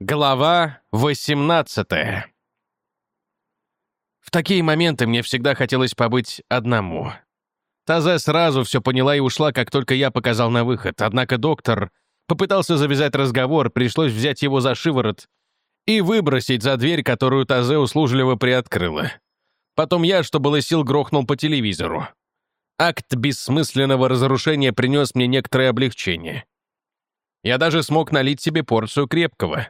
Глава 18 В такие моменты мне всегда хотелось побыть одному. Тазе сразу все поняла и ушла, как только я показал на выход. Однако доктор попытался завязать разговор, пришлось взять его за шиворот и выбросить за дверь, которую Тазе услужливо приоткрыла. Потом я, что было сил, грохнул по телевизору. Акт бессмысленного разрушения принес мне некоторое облегчение. Я даже смог налить себе порцию крепкого.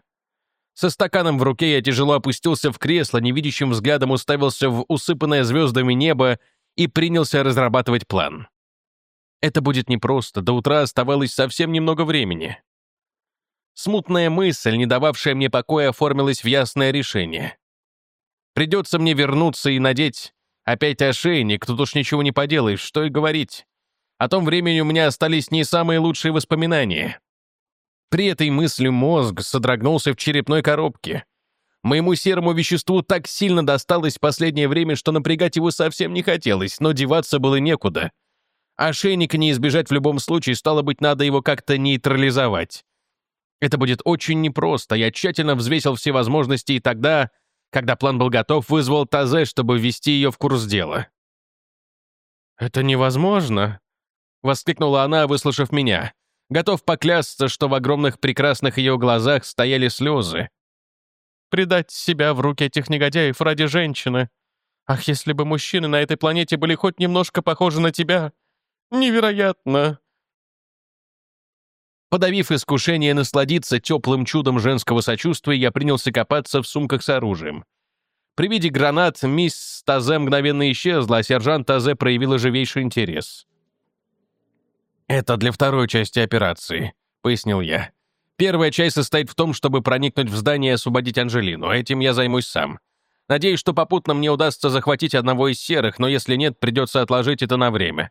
Со стаканом в руке я тяжело опустился в кресло, невидящим взглядом уставился в усыпанное звездами небо и принялся разрабатывать план. Это будет непросто, до утра оставалось совсем немного времени. Смутная мысль, не дававшая мне покоя, оформилась в ясное решение. Придется мне вернуться и надеть опять ошейник, тут уж ничего не поделаешь, что и говорить. О том времени у меня остались не самые лучшие воспоминания. При этой мысли мозг содрогнулся в черепной коробке. Моему серому веществу так сильно досталось в последнее время, что напрягать его совсем не хотелось, но деваться было некуда. Ошейника не избежать в любом случае, стало быть, надо его как-то нейтрализовать. Это будет очень непросто. Я тщательно взвесил все возможности, и тогда, когда план был готов, вызвал Тазе, чтобы ввести ее в курс дела. «Это невозможно!» — воскликнула она, выслушав меня. Готов поклясться, что в огромных прекрасных ее глазах стояли слезы. «Предать себя в руки этих негодяев ради женщины. Ах, если бы мужчины на этой планете были хоть немножко похожи на тебя! Невероятно!» Подавив искушение насладиться теплым чудом женского сочувствия, я принялся копаться в сумках с оружием. При виде гранат мисс Тазе мгновенно исчезла, а сержант Тазе проявила живейший интерес. «Это для второй части операции», — пояснил я. «Первая часть состоит в том, чтобы проникнуть в здание и освободить Анжелину. Этим я займусь сам. Надеюсь, что попутно мне удастся захватить одного из серых, но если нет, придется отложить это на время.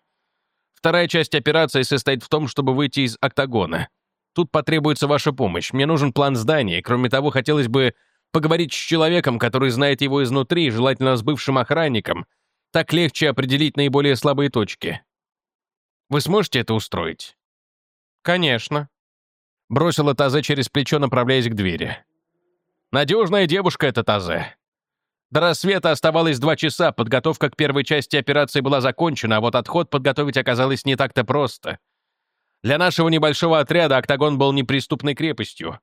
Вторая часть операции состоит в том, чтобы выйти из октагона. Тут потребуется ваша помощь. Мне нужен план здания. Кроме того, хотелось бы поговорить с человеком, который знает его изнутри, желательно с бывшим охранником. Так легче определить наиболее слабые точки. Вы сможете это устроить?» «Конечно», — бросила Тазе через плечо, направляясь к двери. «Надежная девушка эта Тазе. До рассвета оставалось два часа, подготовка к первой части операции была закончена, а вот отход подготовить оказалось не так-то просто. Для нашего небольшого отряда «Октагон» был неприступной крепостью.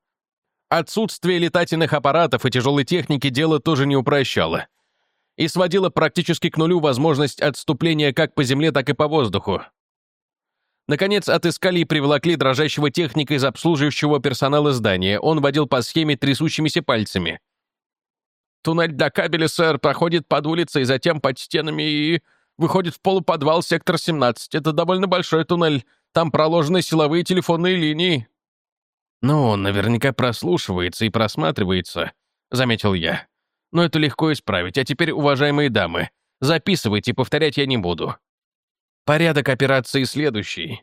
Отсутствие летательных аппаратов и тяжелой техники дело тоже не упрощало. И сводило практически к нулю возможность отступления как по земле, так и по воздуху. Наконец, отыскали и приволокли дрожащего техника из обслуживающего персонала здания. Он водил по схеме трясущимися пальцами. «Туннель до кабеля, сэр, проходит под улицей, затем под стенами и выходит в полуподвал сектор 17. Это довольно большой туннель. Там проложены силовые телефонные линии». «Ну, он наверняка прослушивается и просматривается», — заметил я. «Но это легко исправить. А теперь, уважаемые дамы, записывайте, повторять я не буду. Порядок операции следующий.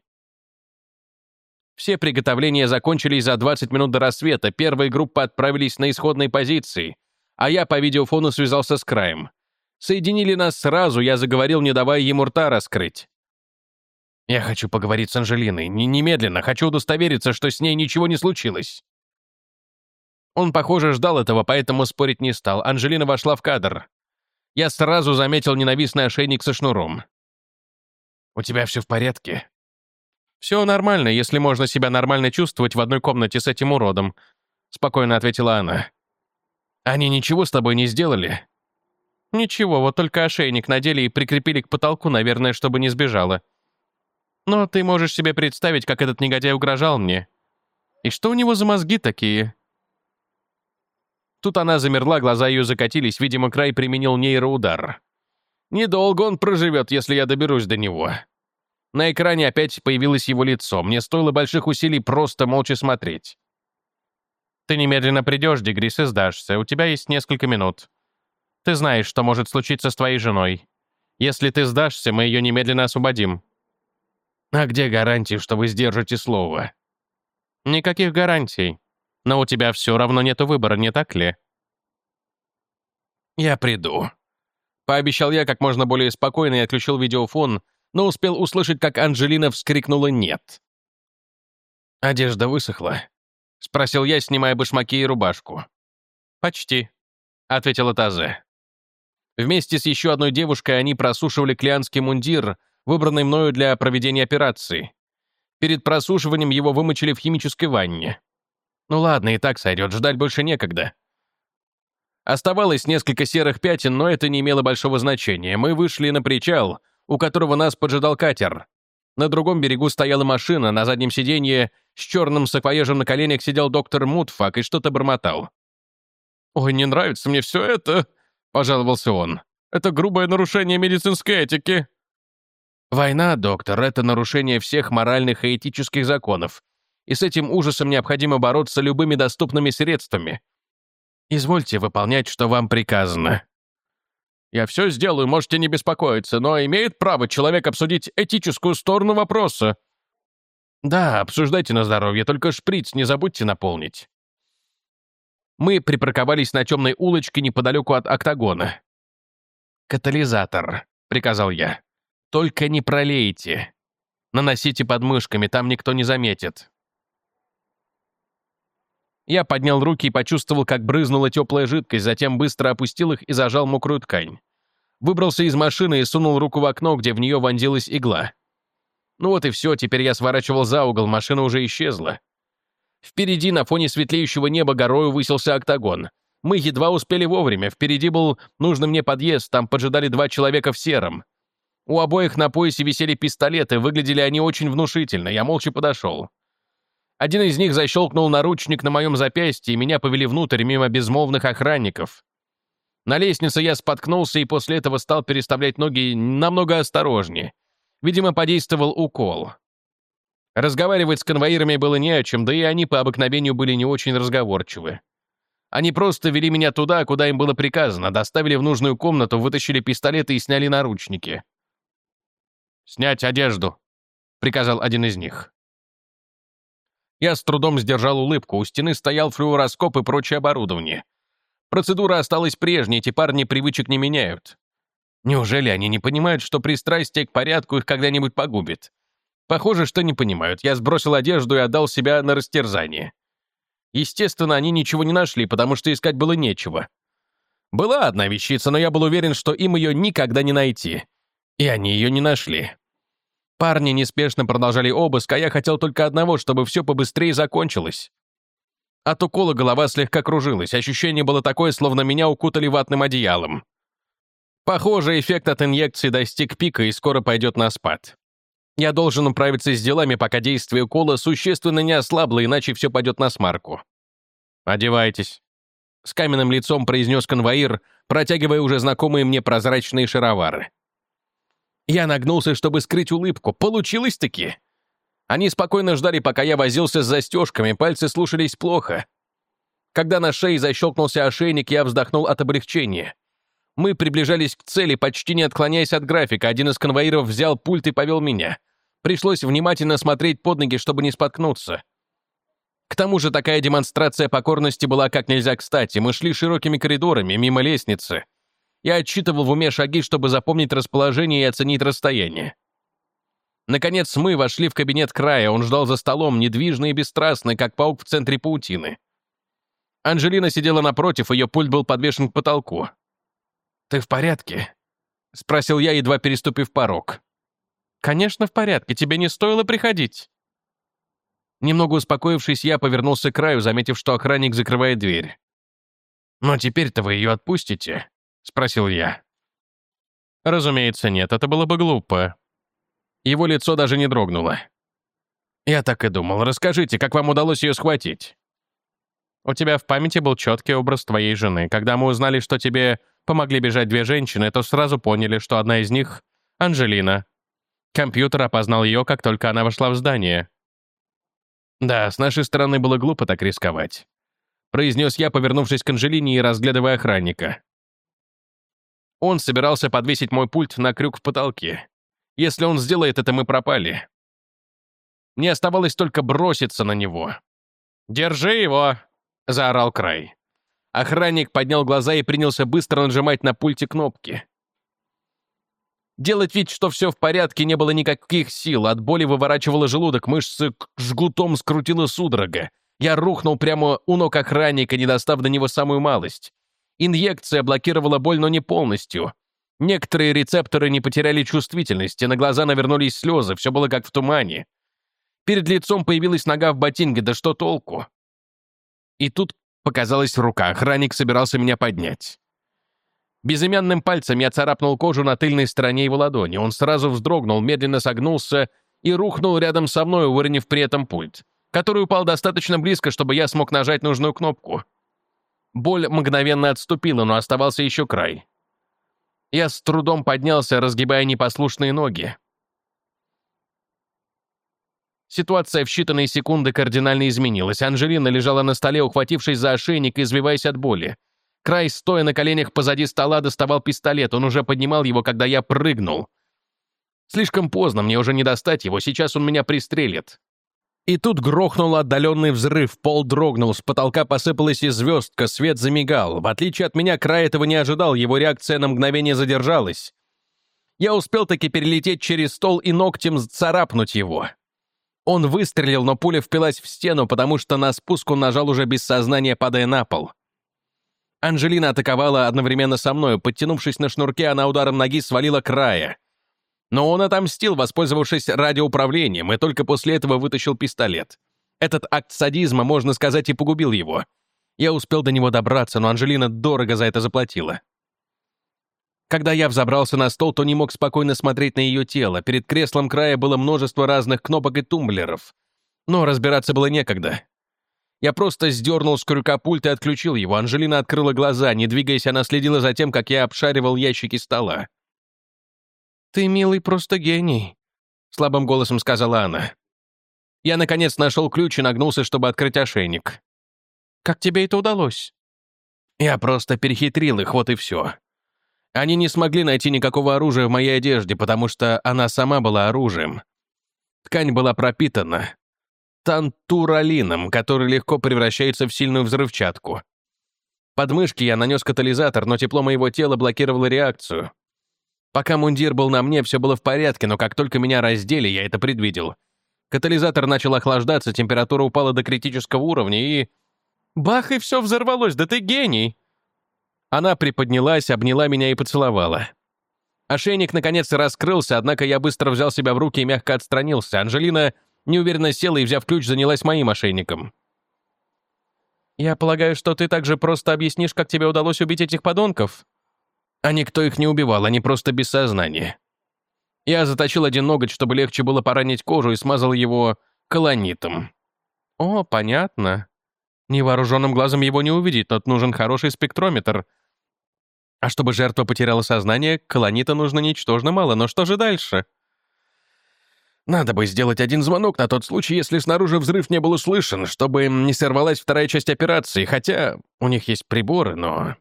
Все приготовления закончились за 20 минут до рассвета, первые группы отправились на исходные позиции, а я по видеофону связался с краем. Соединили нас сразу, я заговорил, не давая ему рта раскрыть. Я хочу поговорить с Анжелиной, не немедленно, хочу удостовериться, что с ней ничего не случилось. Он, похоже, ждал этого, поэтому спорить не стал. Анжелина вошла в кадр. Я сразу заметил ненавистный ошейник со шнуром. У тебя все в порядке?» «Все нормально, если можно себя нормально чувствовать в одной комнате с этим уродом», — спокойно ответила она. «Они ничего с тобой не сделали?» «Ничего, вот только ошейник надели и прикрепили к потолку, наверное, чтобы не сбежала. Но ты можешь себе представить, как этот негодяй угрожал мне. И что у него за мозги такие?» Тут она замерла, глаза ее закатились, видимо, край применил нейроудар. Недолго он проживет, если я доберусь до него. На экране опять появилось его лицо. Мне стоило больших усилий просто молча смотреть. Ты немедленно придешь, Дегрис, и сдашься. У тебя есть несколько минут. Ты знаешь, что может случиться с твоей женой. Если ты сдашься, мы ее немедленно освободим. А где гарантии, что вы сдержите слово? Никаких гарантий. Но у тебя все равно нет выбора, не так ли? Я приду. Пообещал я как можно более спокойно и отключил видеофон, но успел услышать, как Анжелина вскрикнула «нет». Одежда высохла. спросил я, снимая башмаки и рубашку. «Почти», — ответила Тазе. Вместе с еще одной девушкой они просушивали клианский мундир, выбранный мною для проведения операции. Перед просушиванием его вымочили в химической ванне. Ну ладно, и так сойдет, ждать больше некогда. Оставалось несколько серых пятен, но это не имело большого значения. Мы вышли на причал, у которого нас поджидал катер. На другом берегу стояла машина, на заднем сиденье с черным саквояжем на коленях сидел доктор Мутфак и что-то бормотал. «Ой, не нравится мне все это», — пожаловался он. «Это грубое нарушение медицинской этики». «Война, доктор, это нарушение всех моральных и этических законов, и с этим ужасом необходимо бороться любыми доступными средствами. Извольте выполнять, что вам приказано». «Я все сделаю, можете не беспокоиться, но имеет право человек обсудить этическую сторону вопроса». «Да, обсуждайте на здоровье, только шприц не забудьте наполнить». Мы припарковались на темной улочке неподалеку от октагона. «Катализатор», — приказал я. «Только не пролейте. Наносите подмышками, там никто не заметит». Я поднял руки и почувствовал, как брызнула теплая жидкость, затем быстро опустил их и зажал мокрую ткань. Выбрался из машины и сунул руку в окно, где в нее вонзилась игла. Ну вот и все, теперь я сворачивал за угол, машина уже исчезла. Впереди на фоне светлеющего неба горою высился октагон. Мы едва успели вовремя, впереди был нужный мне подъезд, там поджидали два человека в сером. У обоих на поясе висели пистолеты, выглядели они очень внушительно, я молча подошел. Один из них защелкнул наручник на моем запястье, и меня повели внутрь мимо безмолвных охранников. На лестнице я споткнулся и после этого стал переставлять ноги намного осторожнее. Видимо, подействовал укол. Разговаривать с конвоирами было не о чем, да и они по обыкновению были не очень разговорчивы. Они просто вели меня туда, куда им было приказано, доставили в нужную комнату, вытащили пистолеты и сняли наручники. «Снять одежду», — приказал один из них. Я с трудом сдержал улыбку, у стены стоял флюороскоп и прочее оборудование. Процедура осталась прежней, эти парни привычек не меняют. Неужели они не понимают, что пристрастие к порядку их когда-нибудь погубит? Похоже, что не понимают. Я сбросил одежду и отдал себя на растерзание. Естественно, они ничего не нашли, потому что искать было нечего. Была одна вещица, но я был уверен, что им ее никогда не найти. И они ее не нашли. Парни неспешно продолжали обыск, а я хотел только одного, чтобы все побыстрее закончилось. От укола голова слегка кружилась, ощущение было такое, словно меня укутали ватным одеялом. Похоже, эффект от инъекции достиг пика и скоро пойдет на спад. Я должен управиться с делами, пока действие укола существенно не ослабло, иначе все пойдет на смарку. «Одевайтесь», — с каменным лицом произнес конвоир, протягивая уже знакомые мне прозрачные шаровары. Я нагнулся, чтобы скрыть улыбку. Получилось-таки. Они спокойно ждали, пока я возился с застежками, пальцы слушались плохо. Когда на шее защелкнулся ошейник, я вздохнул от облегчения. Мы приближались к цели, почти не отклоняясь от графика. Один из конвоиров взял пульт и повел меня. Пришлось внимательно смотреть под ноги, чтобы не споткнуться. К тому же такая демонстрация покорности была как нельзя кстати. Мы шли широкими коридорами, мимо лестницы. Я отсчитывал в уме шаги, чтобы запомнить расположение и оценить расстояние. Наконец мы вошли в кабинет края, он ждал за столом, недвижный и бесстрастный, как паук в центре паутины. Анжелина сидела напротив, ее пульт был подвешен к потолку. «Ты в порядке?» — спросил я, едва переступив порог. «Конечно, в порядке. Тебе не стоило приходить». Немного успокоившись, я повернулся к краю, заметив, что охранник закрывает дверь. «Но теперь-то вы ее отпустите?» — спросил я. «Разумеется, нет. Это было бы глупо». Его лицо даже не дрогнуло. «Я так и думал. Расскажите, как вам удалось ее схватить?» «У тебя в памяти был четкий образ твоей жены. Когда мы узнали, что тебе помогли бежать две женщины, то сразу поняли, что одна из них — Анжелина. Компьютер опознал ее, как только она вошла в здание. «Да, с нашей стороны было глупо так рисковать», — произнес я, повернувшись к Анжелине и разглядывая охранника. Он собирался подвесить мой пульт на крюк в потолке. Если он сделает это, мы пропали. Мне оставалось только броситься на него. «Держи его!» — заорал Край. Охранник поднял глаза и принялся быстро нажимать на пульте кнопки. Делать вид, что все в порядке, не было никаких сил. От боли выворачивало желудок, мышцы жгутом скрутила судорога. Я рухнул прямо у ног охранника, не достав до него самую малость. Инъекция блокировала боль, но не полностью. Некоторые рецепторы не потеряли чувствительности, на глаза навернулись слезы, все было как в тумане. Перед лицом появилась нога в ботинке, да что толку? И тут показалась рука, охранник собирался меня поднять. Безымянным пальцем я царапнул кожу на тыльной стороне его ладони. Он сразу вздрогнул, медленно согнулся и рухнул рядом со мной, выронив при этом пульт, который упал достаточно близко, чтобы я смог нажать нужную кнопку. Боль мгновенно отступила, но оставался еще край. Я с трудом поднялся, разгибая непослушные ноги. Ситуация в считанные секунды кардинально изменилась. Анжелина лежала на столе, ухватившись за ошейник и извиваясь от боли. Край, стоя на коленях позади стола, доставал пистолет. Он уже поднимал его, когда я прыгнул. Слишком поздно, мне уже не достать его, сейчас он меня пристрелит. И тут грохнул отдаленный взрыв, пол дрогнул, с потолка посыпалась и звездка, свет замигал. В отличие от меня, край этого не ожидал, его реакция на мгновение задержалась. Я успел таки перелететь через стол и ногтем царапнуть его. Он выстрелил, но пуля впилась в стену, потому что на спуск он нажал уже без сознания, падая на пол. Анжелина атаковала одновременно со мной. Подтянувшись на шнурке, она ударом ноги свалила края. Но он отомстил, воспользовавшись радиоуправлением, и только после этого вытащил пистолет. Этот акт садизма, можно сказать, и погубил его. Я успел до него добраться, но Анжелина дорого за это заплатила. Когда я взобрался на стол, то не мог спокойно смотреть на ее тело. Перед креслом края было множество разных кнопок и тумблеров. Но разбираться было некогда. Я просто сдернул с крюка пульт и отключил его. Анжелина открыла глаза. Не двигаясь, она следила за тем, как я обшаривал ящики стола. «Ты, милый, просто гений», — слабым голосом сказала она. Я, наконец, нашел ключ и нагнулся, чтобы открыть ошейник. «Как тебе это удалось?» Я просто перехитрил их, вот и все. Они не смогли найти никакого оружия в моей одежде, потому что она сама была оружием. Ткань была пропитана тантуралином, который легко превращается в сильную взрывчатку. Под мышки я нанес катализатор, но тепло моего тела блокировало реакцию. Пока мундир был на мне, все было в порядке, но как только меня раздели, я это предвидел. Катализатор начал охлаждаться, температура упала до критического уровня, и... Бах, и все взорвалось, да ты гений! Она приподнялась, обняла меня и поцеловала. Ошейник наконец раскрылся, однако я быстро взял себя в руки и мягко отстранился. Анжелина неуверенно села и, взяв ключ, занялась моим ошейником. «Я полагаю, что ты также просто объяснишь, как тебе удалось убить этих подонков?» «А никто их не убивал, они просто без сознания. Я заточил один ноготь, чтобы легче было поранить кожу, и смазал его колонитом». «О, понятно. Невооруженным глазом его не увидеть, но нужен хороший спектрометр», а чтобы жертва потеряла сознание, колонита нужно ничтожно мало, но что же дальше? Надо бы сделать один звонок на тот случай, если снаружи взрыв не был услышан, чтобы не сорвалась вторая часть операции, хотя у них есть приборы, но...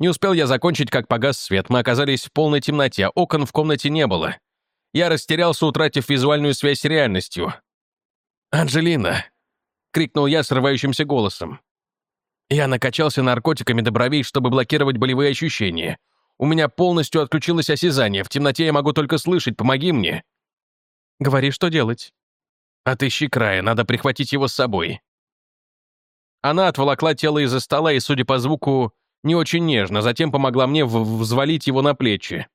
Не успел я закончить, как погас свет. Мы оказались в полной темноте, окон в комнате не было. Я растерялся, утратив визуальную связь с реальностью. «Анжелина!» — крикнул я срывающимся голосом. Я накачался наркотиками до бровей, чтобы блокировать болевые ощущения. У меня полностью отключилось осязание. В темноте я могу только слышать. Помоги мне. Говори, что делать. Отыщи края, надо прихватить его с собой. Она отволокла тело из-за стола и, судя по звуку, не очень нежно, затем помогла мне взвалить его на плечи.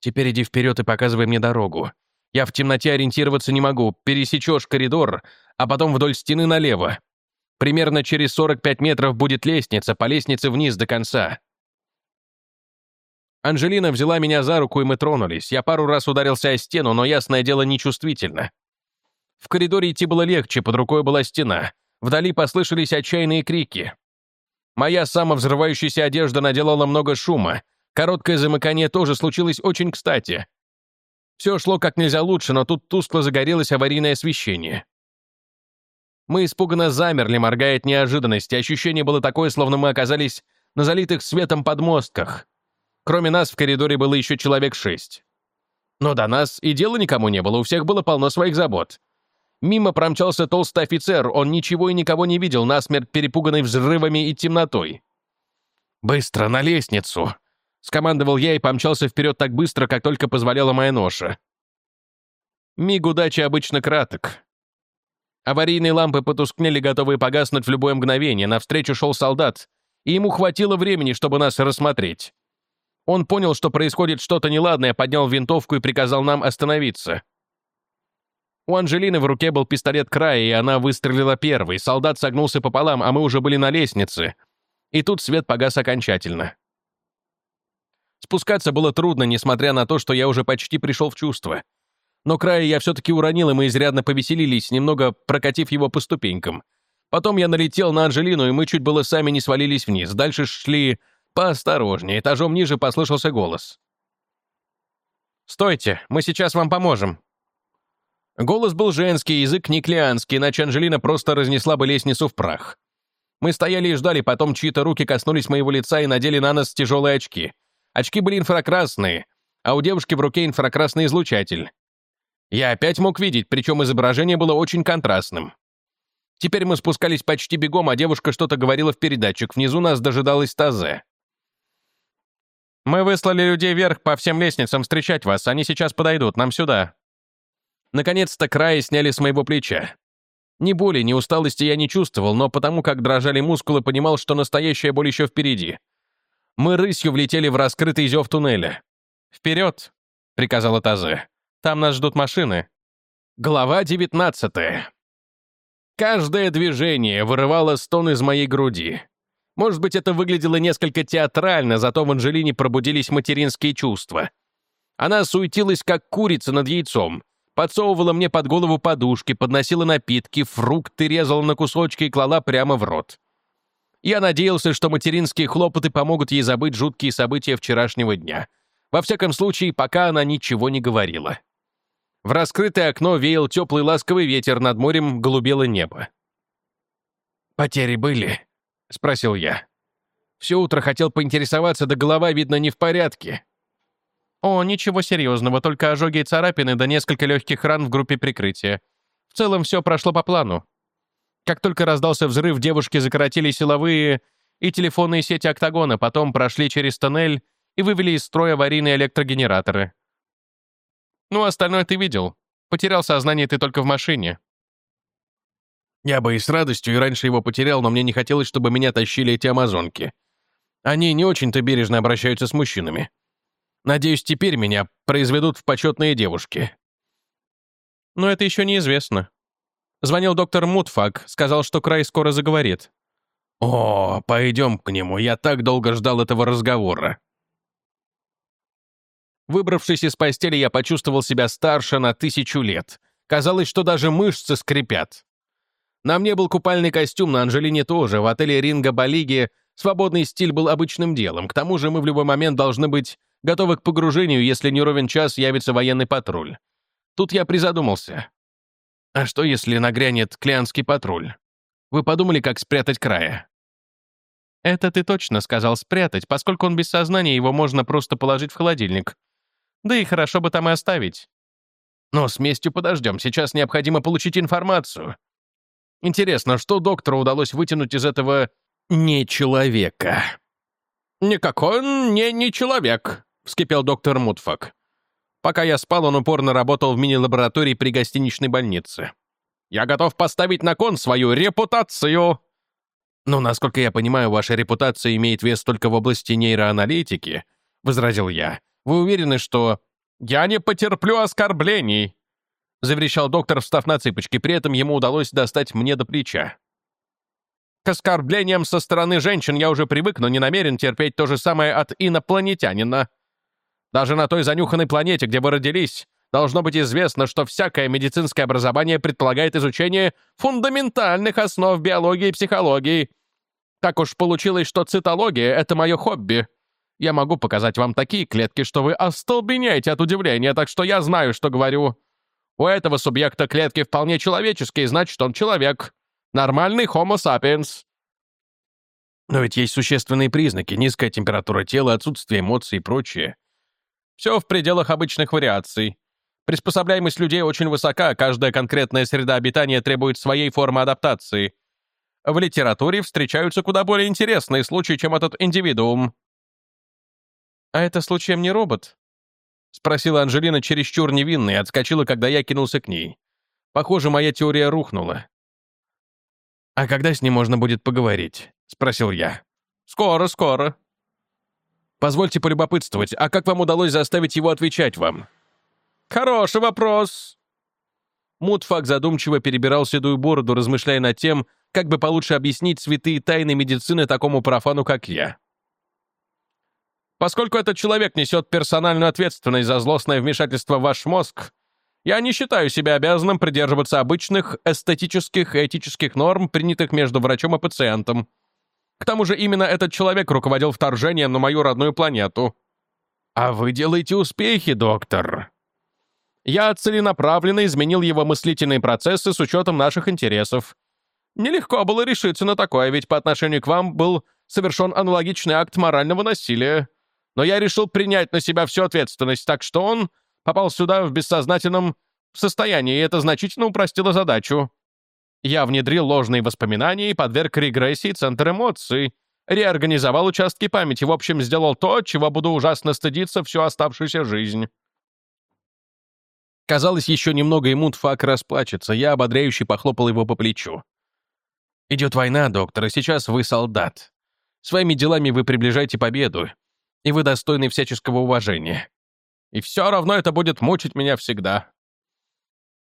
Теперь иди вперед и показывай мне дорогу. Я в темноте ориентироваться не могу. Пересечешь коридор, а потом вдоль стены налево. Примерно через 45 метров будет лестница, по лестнице вниз до конца. Анжелина взяла меня за руку, и мы тронулись. Я пару раз ударился о стену, но, ясное дело, нечувствительно. В коридоре идти было легче, под рукой была стена. Вдали послышались отчаянные крики. Моя самовзрывающаяся одежда наделала много шума. Короткое замыкание тоже случилось очень кстати. Все шло как нельзя лучше, но тут тускло загорелось аварийное освещение. Мы испуганно замерли, моргая от неожиданности. Ощущение было такое, словно мы оказались на залитых светом подмостках. Кроме нас в коридоре было еще человек шесть. Но до нас и дела никому не было, у всех было полно своих забот. Мимо промчался толстый офицер, он ничего и никого не видел, насмерть перепуганный взрывами и темнотой. «Быстро, на лестницу!» — скомандовал я и помчался вперед так быстро, как только позволяла моя ноша. Миг удачи обычно краток. Аварийные лампы потускнели, готовые погаснуть в любое мгновение. Навстречу шел солдат, и ему хватило времени, чтобы нас рассмотреть. Он понял, что происходит что-то неладное, поднял винтовку и приказал нам остановиться. У Анжелины в руке был пистолет края, и она выстрелила первой. Солдат согнулся пополам, а мы уже были на лестнице. И тут свет погас окончательно. Спускаться было трудно, несмотря на то, что я уже почти пришел в чувство. Но края я все-таки уронил, и мы изрядно повеселились, немного прокатив его по ступенькам. Потом я налетел на Анжелину, и мы чуть было сами не свалились вниз. Дальше шли поосторожнее. Этажом ниже послышался голос. «Стойте, мы сейчас вам поможем», Голос был женский, язык никлианский, иначе Анжелина просто разнесла бы лестницу в прах. Мы стояли и ждали, потом чьи-то руки коснулись моего лица и надели на нас тяжелые очки. Очки были инфракрасные, а у девушки в руке инфракрасный излучатель. Я опять мог видеть, причем изображение было очень контрастным. Теперь мы спускались почти бегом, а девушка что-то говорила в передатчик. Внизу нас дожидалась Тазе. «Мы выслали людей вверх по всем лестницам встречать вас. Они сейчас подойдут, нам сюда», Наконец-то края сняли с моего плеча. Ни боли, ни усталости я не чувствовал, но потому как дрожали мускулы, понимал, что настоящая боль еще впереди. Мы рысью влетели в раскрытый зев туннеля. «Вперед!» — приказала Тазе. «Там нас ждут машины». Глава девятнадцатая. Каждое движение вырывало стон из моей груди. Может быть, это выглядело несколько театрально, зато в Анжелине пробудились материнские чувства. Она суетилась, как курица над яйцом, подсовывала мне под голову подушки, подносила напитки, фрукты резала на кусочки и клала прямо в рот. Я надеялся, что материнские хлопоты помогут ей забыть жуткие события вчерашнего дня. Во всяком случае, пока она ничего не говорила. В раскрытое окно веял теплый ласковый ветер, над морем голубело небо. «Потери были?» — спросил я. Все утро хотел поинтересоваться, да голова, видно, не в порядке. «О, ничего серьезного, только ожоги и царапины, да несколько легких ран в группе прикрытия. В целом все прошло по плану. Как только раздался взрыв, девушки закоротили силовые и телефонные сети октагона, потом прошли через тоннель и вывели из строя аварийные электрогенераторы. Ну, остальное ты видел. Потерял сознание ты только в машине. Я бы и с радостью и раньше его потерял, но мне не хотелось, чтобы меня тащили эти амазонки. Они не очень-то бережно обращаются с мужчинами. Надеюсь, теперь меня произведут в почетные девушки. Но это еще неизвестно. Звонил доктор Мутфак, сказал, что край скоро заговорит. О, пойдем к нему, я так долго ждал этого разговора. Выбравшись из постели, я почувствовал себя старше на тысячу лет. Казалось, что даже мышцы скрипят. На мне был купальный костюм, на Анжелине тоже. В отеле Ринга Балиги свободный стиль был обычным делом. К тому же мы в любой момент должны быть готовы к погружению, если не ровен час явится военный патруль. Тут я призадумался. А что, если нагрянет клянский патруль? Вы подумали, как спрятать края? Это ты точно сказал спрятать, поскольку он без сознания, его можно просто положить в холодильник. Да и хорошо бы там и оставить. Но с местью подождем, сейчас необходимо получить информацию. Интересно, что доктору удалось вытянуть из этого не человека? «Никакой он не не человек», — вскипел доктор Мутфак. Пока я спал, он упорно работал в мини-лаборатории при гостиничной больнице. «Я готов поставить на кон свою репутацию!» «Но, насколько я понимаю, ваша репутация имеет вес только в области нейроаналитики», — возразил я. «Вы уверены, что...» «Я не потерплю оскорблений!» — заверещал доктор, встав на цыпочки. При этом ему удалось достать мне до плеча. К оскорблениям со стороны женщин я уже привык, но не намерен терпеть то же самое от инопланетянина. Даже на той занюханной планете, где вы родились, должно быть известно, что всякое медицинское образование предполагает изучение фундаментальных основ биологии и психологии. Так уж получилось, что цитология — это мое хобби. Я могу показать вам такие клетки, что вы остолбенеете от удивления, так что я знаю, что говорю. У этого субъекта клетки вполне человеческие, значит, он человек. Нормальный Homo sapiens. Но ведь есть существенные признаки, низкая температура тела, отсутствие эмоций и прочее. Все в пределах обычных вариаций. Приспособляемость людей очень высока, каждая конкретная среда обитания требует своей формы адаптации. В литературе встречаются куда более интересные случаи, чем этот индивидуум. «А это случаем не робот?» — спросила Анжелина чересчур невинно и отскочила, когда я кинулся к ней. Похоже, моя теория рухнула. «А когда с ним можно будет поговорить?» — спросил я. «Скоро, скоро». «Позвольте полюбопытствовать, а как вам удалось заставить его отвечать вам?» «Хороший вопрос». Мутфак задумчиво перебирал седую бороду, размышляя над тем, как бы получше объяснить святые тайны медицины такому профану, как я. Поскольку этот человек несет персональную ответственность за злостное вмешательство в ваш мозг, я не считаю себя обязанным придерживаться обычных эстетических и этических норм, принятых между врачом и пациентом. К тому же именно этот человек руководил вторжением на мою родную планету. А вы делаете успехи, доктор. Я целенаправленно изменил его мыслительные процессы с учетом наших интересов. Нелегко было решиться на такое, ведь по отношению к вам был совершен аналогичный акт морального насилия. Но я решил принять на себя всю ответственность, так что он попал сюда в бессознательном состоянии, и это значительно упростило задачу. Я внедрил ложные воспоминания и подверг регрессии центр эмоций, реорганизовал участки памяти, в общем, сделал то, чего буду ужасно стыдиться всю оставшуюся жизнь. Казалось, еще немного и Мунтфак расплачется. Я ободряюще похлопал его по плечу. «Идет война, доктор, и сейчас вы солдат. Своими делами вы приближаете победу, и вы достойны всяческого уважения. И все равно это будет мучить меня всегда».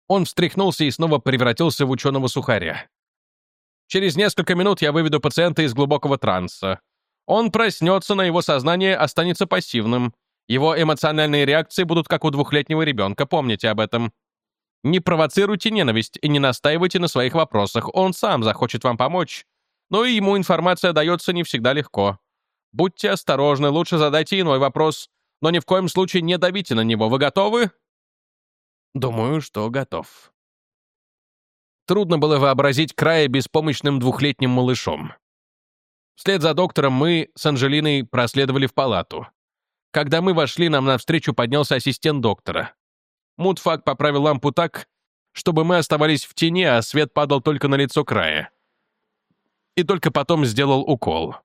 Он встряхнулся и снова превратился в ученого сухаря. «Через несколько минут я выведу пациента из глубокого транса. Он проснется, но его сознание останется пассивным. Его эмоциональные реакции будут как у двухлетнего ребенка, помните об этом. Не провоцируйте ненависть и не настаивайте на своих вопросах. Он сам захочет вам помочь, но и ему информация дается не всегда легко. Будьте осторожны, лучше задайте иной вопрос, но ни в коем случае не давите на него. Вы готовы? Думаю, что готов. Трудно было вообразить края беспомощным двухлетним малышом. Вслед за доктором мы с Анжелиной проследовали в палату. Когда мы вошли, нам навстречу поднялся ассистент доктора. Мудфак поправил лампу так, чтобы мы оставались в тени, а свет падал только на лицо края. И только потом сделал укол.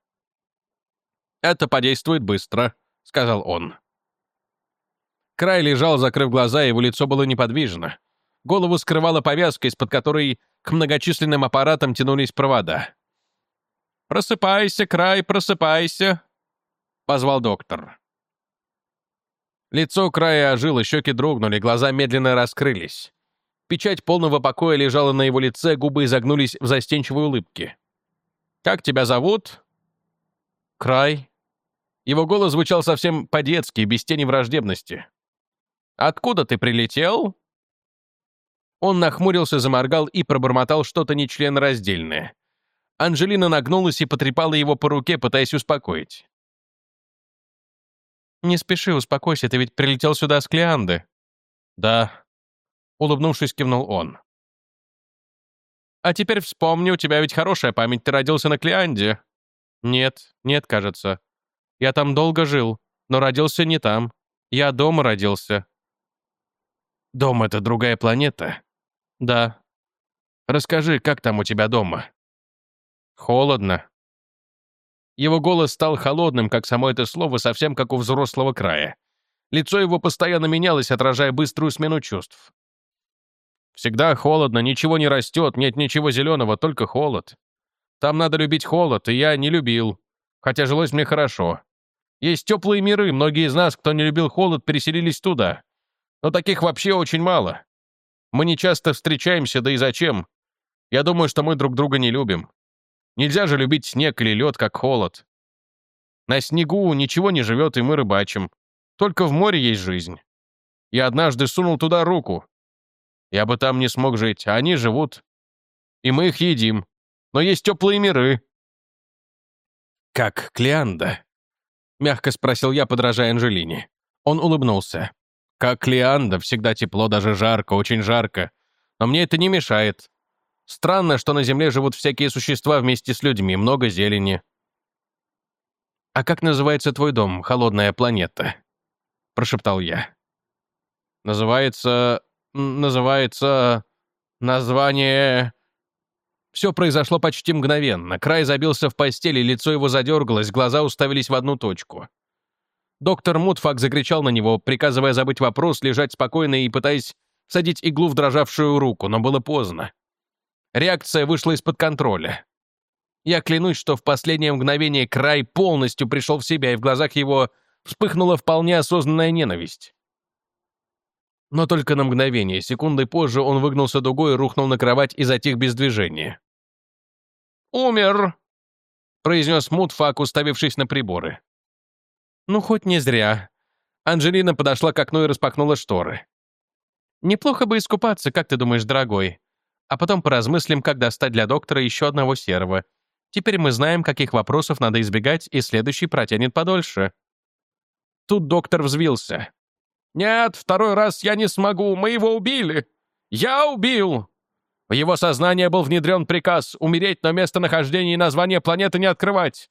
«Это подействует быстро», — сказал он. Край лежал, закрыв глаза, его лицо было неподвижно. Голову скрывала повязка, из-под которой к многочисленным аппаратам тянулись провода. «Просыпайся, Край, просыпайся», — позвал доктор. Лицо края ожило, щеки дрогнули, глаза медленно раскрылись. Печать полного покоя лежала на его лице, губы изогнулись в застенчивой улыбке. «Как тебя зовут?» «Край». Его голос звучал совсем по-детски, без тени враждебности. «Откуда ты прилетел?» Он нахмурился, заморгал и пробормотал что-то нечленораздельное. Анжелина нагнулась и потрепала его по руке, пытаясь успокоить. «Не спеши, успокойся, ты ведь прилетел сюда с Клеанды». «Да», — улыбнувшись, кивнул он. «А теперь вспомни, у тебя ведь хорошая память, ты родился на Клеанде». «Нет, нет, кажется. Я там долго жил, но родился не там. Я дома родился». «Дом — это другая планета?» «Да». «Расскажи, как там у тебя дома?» «Холодно», его голос стал холодным, как само это слово, совсем как у взрослого края. Лицо его постоянно менялось, отражая быструю смену чувств. «Всегда холодно, ничего не растет, нет ничего зеленого, только холод. Там надо любить холод, и я не любил, хотя жилось мне хорошо. Есть теплые миры, многие из нас, кто не любил холод, переселились туда. Но таких вообще очень мало. Мы не часто встречаемся, да и зачем? Я думаю, что мы друг друга не любим. Нельзя же любить снег или лед, как холод. На снегу ничего не живет, и мы рыбачим. Только в море есть жизнь. Я однажды сунул туда руку. Я бы там не смог жить, а они живут. И мы их едим. Но есть теплые миры. «Как Клеанда?» — мягко спросил я, подражая Анжелине. Он улыбнулся. «Как Клеанда, всегда тепло, даже жарко, очень жарко. Но мне это не мешает. Странно, что на Земле живут всякие существа вместе с людьми, много зелени. «А как называется твой дом, холодная планета?» — прошептал я. «Называется... называется... название...» Все произошло почти мгновенно. Край забился в постели, лицо его задергалось, глаза уставились в одну точку. Доктор Мутфак закричал на него, приказывая забыть вопрос, лежать спокойно и пытаясь садить иглу в дрожавшую руку, но было поздно. Реакция вышла из-под контроля. Я клянусь, что в последнее мгновение край полностью пришел в себя, и в глазах его вспыхнула вполне осознанная ненависть. Но только на мгновение, секунды позже он выгнулся дугой, рухнул на кровать и затих без движения. «Умер!» — произнес Мутфак, уставившись на приборы. «Ну, хоть не зря». Анжелина подошла к окну и распахнула шторы. «Неплохо бы искупаться, как ты думаешь, дорогой? А потом поразмыслим, как достать для доктора еще одного серого. Теперь мы знаем, каких вопросов надо избегать, и следующий протянет подольше». Тут доктор взвился. «Нет, второй раз я не смогу, мы его убили! Я убил!» В его сознание был внедрен приказ умереть, но местонахождение и название планеты не открывать.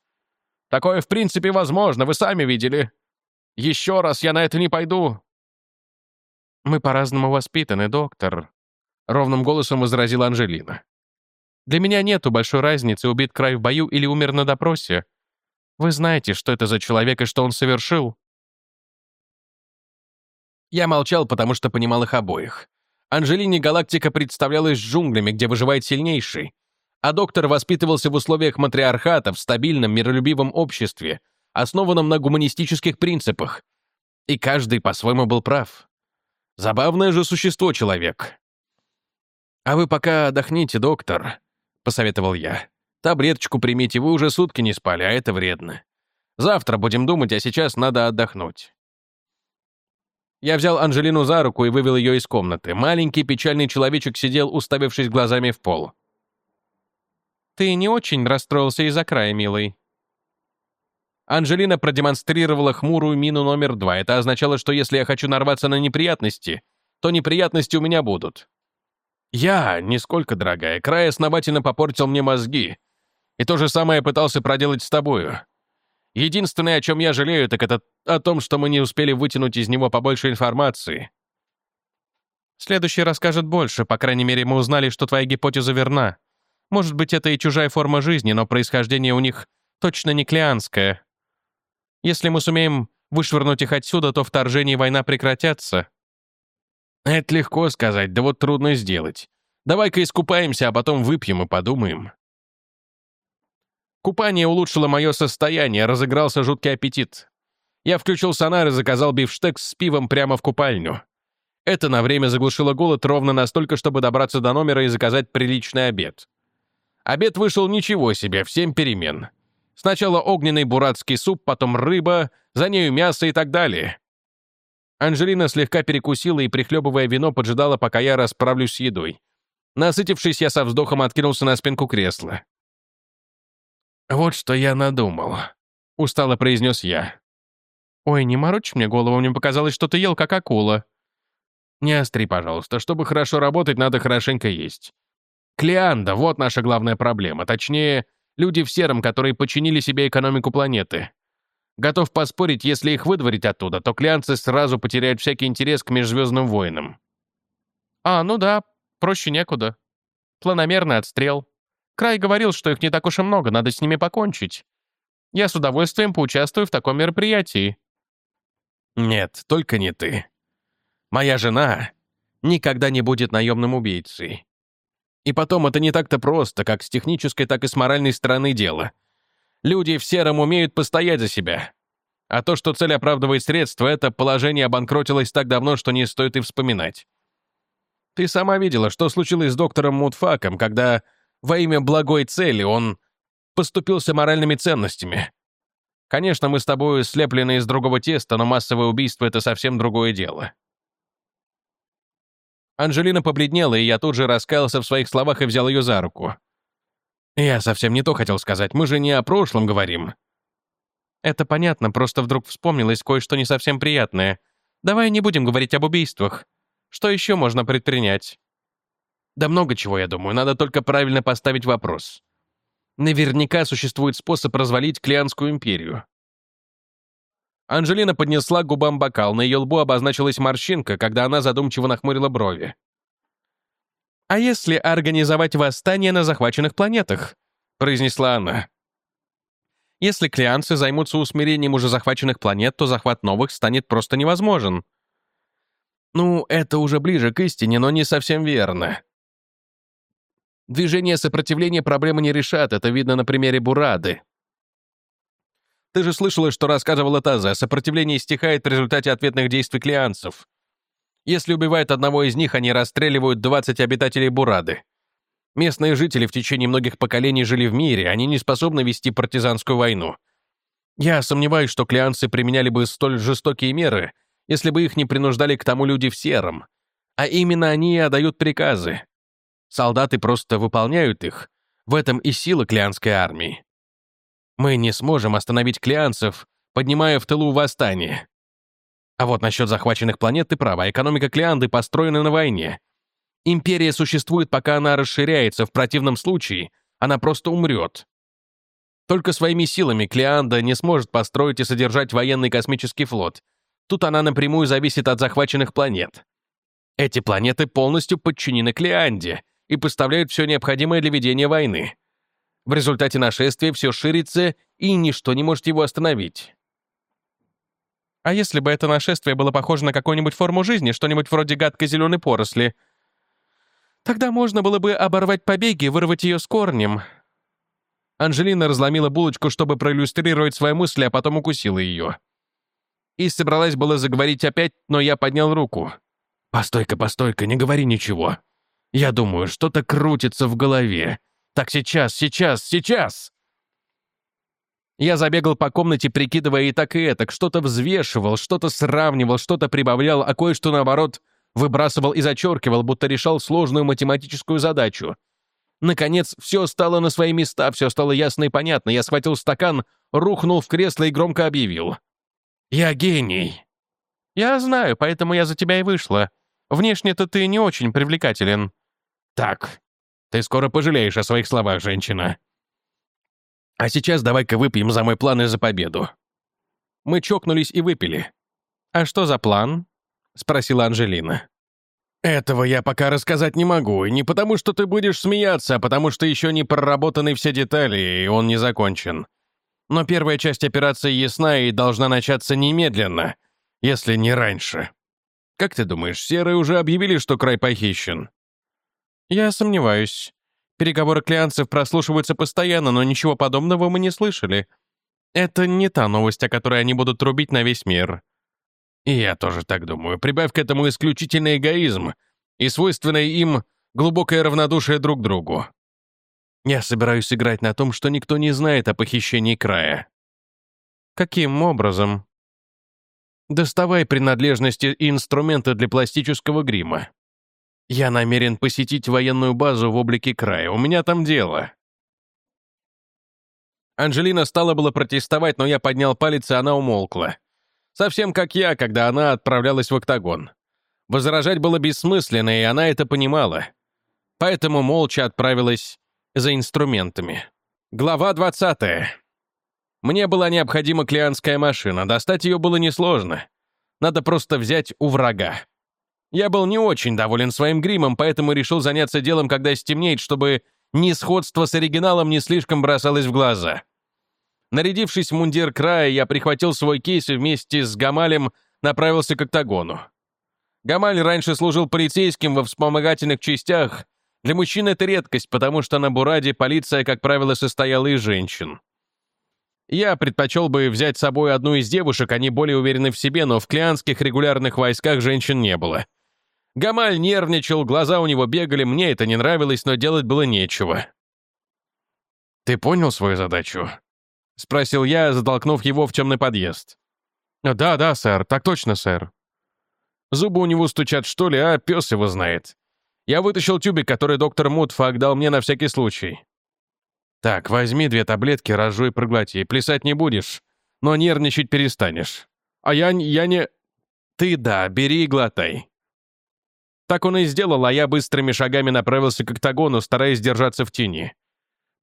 Такое в принципе возможно, вы сами видели. Еще раз я на это не пойду». «Мы по-разному воспитаны, доктор», — ровным голосом возразила Анжелина. «Для меня нету большой разницы, убит край в бою или умер на допросе. Вы знаете, что это за человек и что он совершил?» Я молчал, потому что понимал их обоих. Анжелине галактика представлялась джунглями, где выживает сильнейший, а доктор воспитывался в условиях матриархата в стабильном миролюбивом обществе, основанном на гуманистических принципах. И каждый по-своему был прав. Забавное же существо человек. «А вы пока отдохните, доктор», — посоветовал я. «Таблеточку примите, вы уже сутки не спали, а это вредно. Завтра будем думать, а сейчас надо отдохнуть». Я взял Анжелину за руку и вывел ее из комнаты. Маленький печальный человечек сидел, уставившись глазами в пол. «Ты не очень расстроился из-за края, милый». Анжелина продемонстрировала хмурую мину номер два. Это означало, что если я хочу нарваться на неприятности, то неприятности у меня будут. Я, нисколько, дорогая, край основательно попортил мне мозги. И то же самое пытался проделать с тобою. Единственное, о чем я жалею, так это о том, что мы не успели вытянуть из него побольше информации. Следующий расскажет больше, по крайней мере, мы узнали, что твоя гипотеза верна. Может быть, это и чужая форма жизни, но происхождение у них точно не клеанское. Если мы сумеем вышвырнуть их отсюда, то вторжение и война прекратятся. Это легко сказать, да вот трудно сделать. Давай-ка искупаемся, а потом выпьем и подумаем. Купание улучшило мое состояние, разыгрался жуткий аппетит. Я включил сонар и заказал бифштекс с пивом прямо в купальню. Это на время заглушило голод ровно настолько, чтобы добраться до номера и заказать приличный обед. Обед вышел ничего себе, в семь перемен. Сначала огненный буратский суп, потом рыба, за нею мясо и так далее. Анжелина слегка перекусила и, прихлебывая вино, поджидала, пока я расправлюсь с едой. Насытившись, я со вздохом откинулся на спинку кресла. «Вот что я надумал», — устало произнес я. «Ой, не морочь мне голову, мне показалось, что ты ел как акула». «Не остри, пожалуйста. Чтобы хорошо работать, надо хорошенько есть. Клеанда — вот наша главная проблема. Точнее, люди в сером, которые подчинили себе экономику планеты. Готов поспорить, если их выдворить оттуда, то клеанцы сразу потеряют всякий интерес к межзвездным войнам». «А, ну да, проще некуда. Планомерный отстрел», Край говорил, что их не так уж и много, надо с ними покончить. Я с удовольствием поучаствую в таком мероприятии». «Нет, только не ты. Моя жена никогда не будет наемным убийцей. И потом, это не так-то просто, как с технической, так и с моральной стороны дела. Люди в сером умеют постоять за себя. А то, что цель оправдывает средства, это положение обанкротилось так давно, что не стоит и вспоминать. Ты сама видела, что случилось с доктором Мутфаком, когда во имя благой цели он поступился моральными ценностями. Конечно, мы с тобой слеплены из другого теста, но массовое убийство — это совсем другое дело. Анжелина побледнела, и я тут же раскаялся в своих словах и взял ее за руку. Я совсем не то хотел сказать, мы же не о прошлом говорим. Это понятно, просто вдруг вспомнилось кое-что не совсем приятное. Давай не будем говорить об убийствах. Что еще можно предпринять? Да много чего, я думаю, надо только правильно поставить вопрос. Наверняка существует способ развалить Клеанскую империю. Анжелина поднесла к губам бокал, на ее лбу обозначилась морщинка, когда она задумчиво нахмурила брови. «А если организовать восстание на захваченных планетах?» — произнесла она. «Если клеанцы займутся усмирением уже захваченных планет, то захват новых станет просто невозможен». «Ну, это уже ближе к истине, но не совсем верно», Движение сопротивления проблемы не решат, это видно на примере Бурады. Ты же слышала, что рассказывала Таза, сопротивление стихает в результате ответных действий клианцев. Если убивают одного из них, они расстреливают 20 обитателей Бурады. Местные жители в течение многих поколений жили в мире, они не способны вести партизанскую войну. Я сомневаюсь, что клианцы применяли бы столь жестокие меры, если бы их не принуждали к тому люди в сером. А именно они и отдают приказы. Солдаты просто выполняют их. В этом и сила клианской армии. Мы не сможем остановить клианцев, поднимая в тылу восстание. А вот насчет захваченных планет ты права, экономика Клеанды построена на войне. Империя существует, пока она расширяется, в противном случае она просто умрет. Только своими силами Клеанда не сможет построить и содержать военный космический флот. Тут она напрямую зависит от захваченных планет. Эти планеты полностью подчинены Клеанде и поставляют все необходимое для ведения войны. В результате нашествия все ширится, и ничто не может его остановить. А если бы это нашествие было похоже на какую-нибудь форму жизни, что-нибудь вроде гадкой зеленой поросли, тогда можно было бы оборвать побеги и вырвать ее с корнем. Анжелина разломила булочку, чтобы проиллюстрировать свои мысли, а потом укусила ее. И собралась было заговорить опять, но я поднял руку. «Постой-ка, постой-ка, не говори ничего. Я думаю, что-то крутится в голове. Так сейчас, сейчас, сейчас!» Я забегал по комнате, прикидывая и так, и этак, что-то взвешивал, что-то сравнивал, что-то прибавлял, а кое-что, наоборот, выбрасывал и зачеркивал, будто решал сложную математическую задачу. Наконец, все стало на свои места, все стало ясно и понятно. Я схватил стакан, рухнул в кресло и громко объявил. «Я гений!» «Я знаю, поэтому я за тебя и вышла. Внешне-то ты не очень привлекателен». «Так, ты скоро пожалеешь о своих словах, женщина», а сейчас давай-ка выпьем за мой план и за победу». Мы чокнулись и выпили. «А что за план?» — спросила Анжелина. «Этого я пока рассказать не могу, и не потому, что ты будешь смеяться, а потому что еще не проработаны все детали, и он не закончен. Но первая часть операции ясна и должна начаться немедленно, если не раньше. Как ты думаешь, серые уже объявили, что край похищен?» «Я сомневаюсь. Переговоры клианцев прослушиваются постоянно, но ничего подобного мы не слышали. Это не та новость, о которой они будут трубить на весь мир. И я тоже так думаю. Прибавь к этому исключительный эгоизм и свойственное им глубокое равнодушие друг к другу. Я собираюсь играть на том, что никто не знает о похищении края. Каким образом? Доставай принадлежности и инструменты для пластического грима. Я намерен посетить военную базу в облике края. У меня там дело». Анжелина стала было протестовать, но я поднял палец, и она умолкла. Совсем как я, когда она отправлялась в октагон. Возражать было бессмысленно, и она это понимала. Поэтому молча отправилась за инструментами. Глава 20. Мне была необходима клианская машина. Достать ее было несложно. Надо просто взять у врага. Я был не очень доволен своим гримом, поэтому решил заняться делом, когда стемнеет, чтобы ни сходство с оригиналом не слишком бросалось в глаза. Нарядившись в мундир края, я прихватил свой кейс и вместе с Гамалем направился к октагону. Гамаль раньше служил полицейским во вспомогательных частях. Для мужчин это редкость, потому что на Бураде полиция, как правило, состояла из женщин. Я предпочел бы взять с собой одну из девушек, они более уверены в себе, но в клианских регулярных войсках женщин не было. Гамаль нервничал, глаза у него бегали, мне это не нравилось, но делать было нечего. «Ты понял свою задачу?» — спросил я, затолкнув его в темный подъезд. «Да, да, сэр, так точно, сэр». Зубы у него стучат, что ли, а пес его знает. Я вытащил тюбик, который доктор Мутфак дал мне на всякий случай. «Так, возьми две таблетки, разжуй, проглоти. Плясать не будешь, но нервничать перестанешь. А я, я не...» «Ты да, бери и глотай. Так он и сделал, а я быстрыми шагами направился к октагону, стараясь держаться в тени.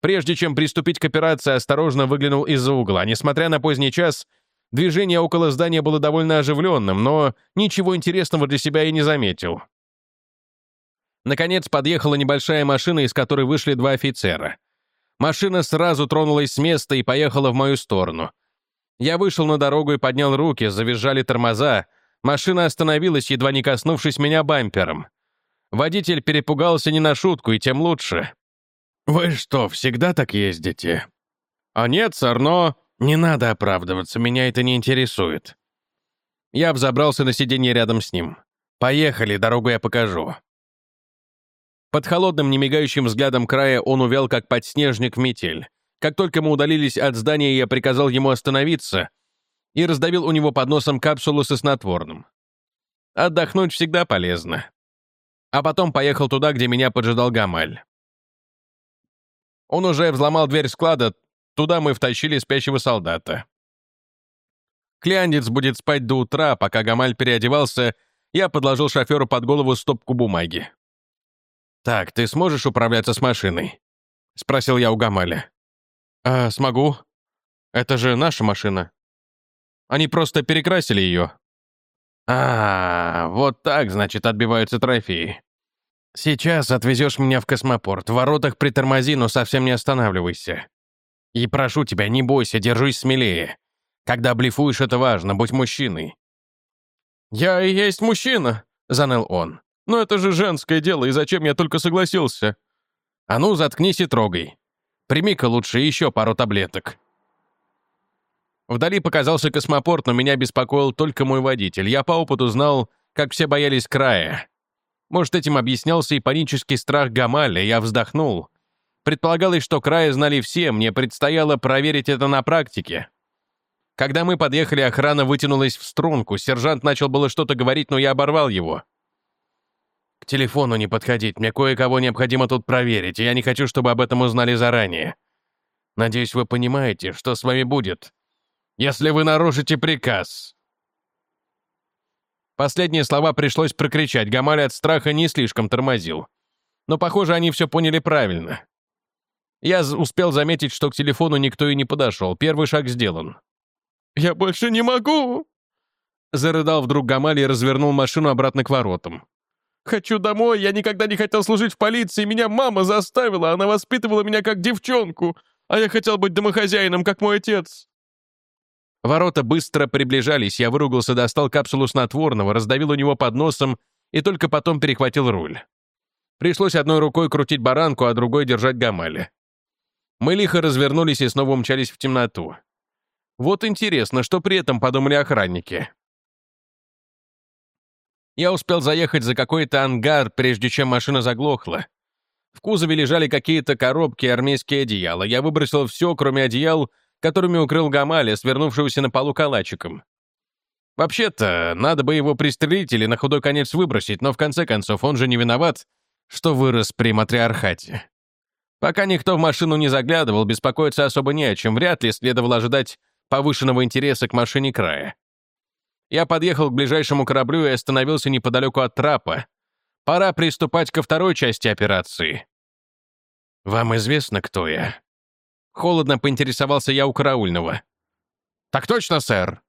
Прежде чем приступить к операции, осторожно выглянул из-за угла. Несмотря на поздний час, движение около здания было довольно оживленным, но ничего интересного для себя я не заметил. Наконец подъехала небольшая машина, из которой вышли два офицера. Машина сразу тронулась с места и поехала в мою сторону. Я вышел на дорогу и поднял руки, завизжали тормоза — Машина остановилась, едва не коснувшись меня бампером. Водитель перепугался не на шутку, и тем лучше. «Вы что, всегда так ездите?» «А нет, сэр, но...» «Не надо оправдываться, меня это не интересует». Я взобрался на сиденье рядом с ним. «Поехали, дорогу я покажу». Под холодным, немигающим взглядом края он увял, как подснежник в метель. Как только мы удалились от здания, я приказал ему остановиться и раздавил у него под носом капсулу со снотворным. Отдохнуть всегда полезно. А потом поехал туда, где меня поджидал Гамаль. Он уже взломал дверь склада, туда мы втащили спящего солдата. Клеандец будет спать до утра, пока Гамаль переодевался, я подложил шоферу под голову стопку бумаги. «Так, ты сможешь управляться с машиной?» — спросил я у Гамаля. «А, смогу. Это же наша машина. Они просто перекрасили ее». «А, вот так, значит, отбиваются трофеи. Сейчас отвезешь меня в космопорт. В воротах притормози, но совсем не останавливайся. И прошу тебя, не бойся, держись смелее. Когда блефуешь, это важно, будь мужчиной». «Я и есть мужчина», — заныл он. «Но это же женское дело, и зачем я только согласился?» «А ну, заткнись и трогай. Прими-ка лучше еще пару таблеток». Вдали показался космопорт, но меня беспокоил только мой водитель. Я по опыту знал, как все боялись края. Может, этим объяснялся и панический страх Гамаля, я вздохнул. Предполагалось, что края знали все, мне предстояло проверить это на практике. Когда мы подъехали, охрана вытянулась в струнку. Сержант начал было что-то говорить, но я оборвал его. «К телефону не подходить. Мне кое-кого необходимо тут проверить, и я не хочу, чтобы об этом узнали заранее. Надеюсь, вы понимаете, что с вами будет, если вы нарушите приказ». Последние слова пришлось прокричать. Гамаль от страха не слишком тормозил. Но, похоже, они все поняли правильно. Я успел заметить, что к телефону никто и не подошел. Первый шаг сделан. «Я больше не могу!» Зарыдал вдруг Гамаль и развернул машину обратно к воротам. «Хочу домой, я никогда не хотел служить в полиции, меня мама заставила, она воспитывала меня как девчонку, а я хотел быть домохозяином, как мой отец». Ворота быстро приближались, я выругался, достал капсулу снотворного, раздавил у него под носом и только потом перехватил руль. Пришлось одной рукой крутить баранку, а другой держать Гамаля. Мы лихо развернулись и снова умчались в темноту. Вот интересно, что при этом подумали охранники. Я успел заехать за какой-то ангар, прежде чем машина заглохла. В кузове лежали какие-то коробки и армейские одеяла. Я выбросил все, кроме одеял, которыми укрыл Гамаля, свернувшегося на полу калачиком. Вообще-то, надо бы его пристрелить или на худой конец выбросить, но в конце концов он же не виноват, что вырос при матриархате. Пока никто в машину не заглядывал, беспокоиться особо не о чем, вряд ли следовало ожидать повышенного интереса к машине края. Я подъехал к ближайшему кораблю и остановился неподалеку от трапа. Пора приступать ко второй части операции. «Вам известно, кто я?» Холодно поинтересовался я у караульного. «Так точно, сэр!»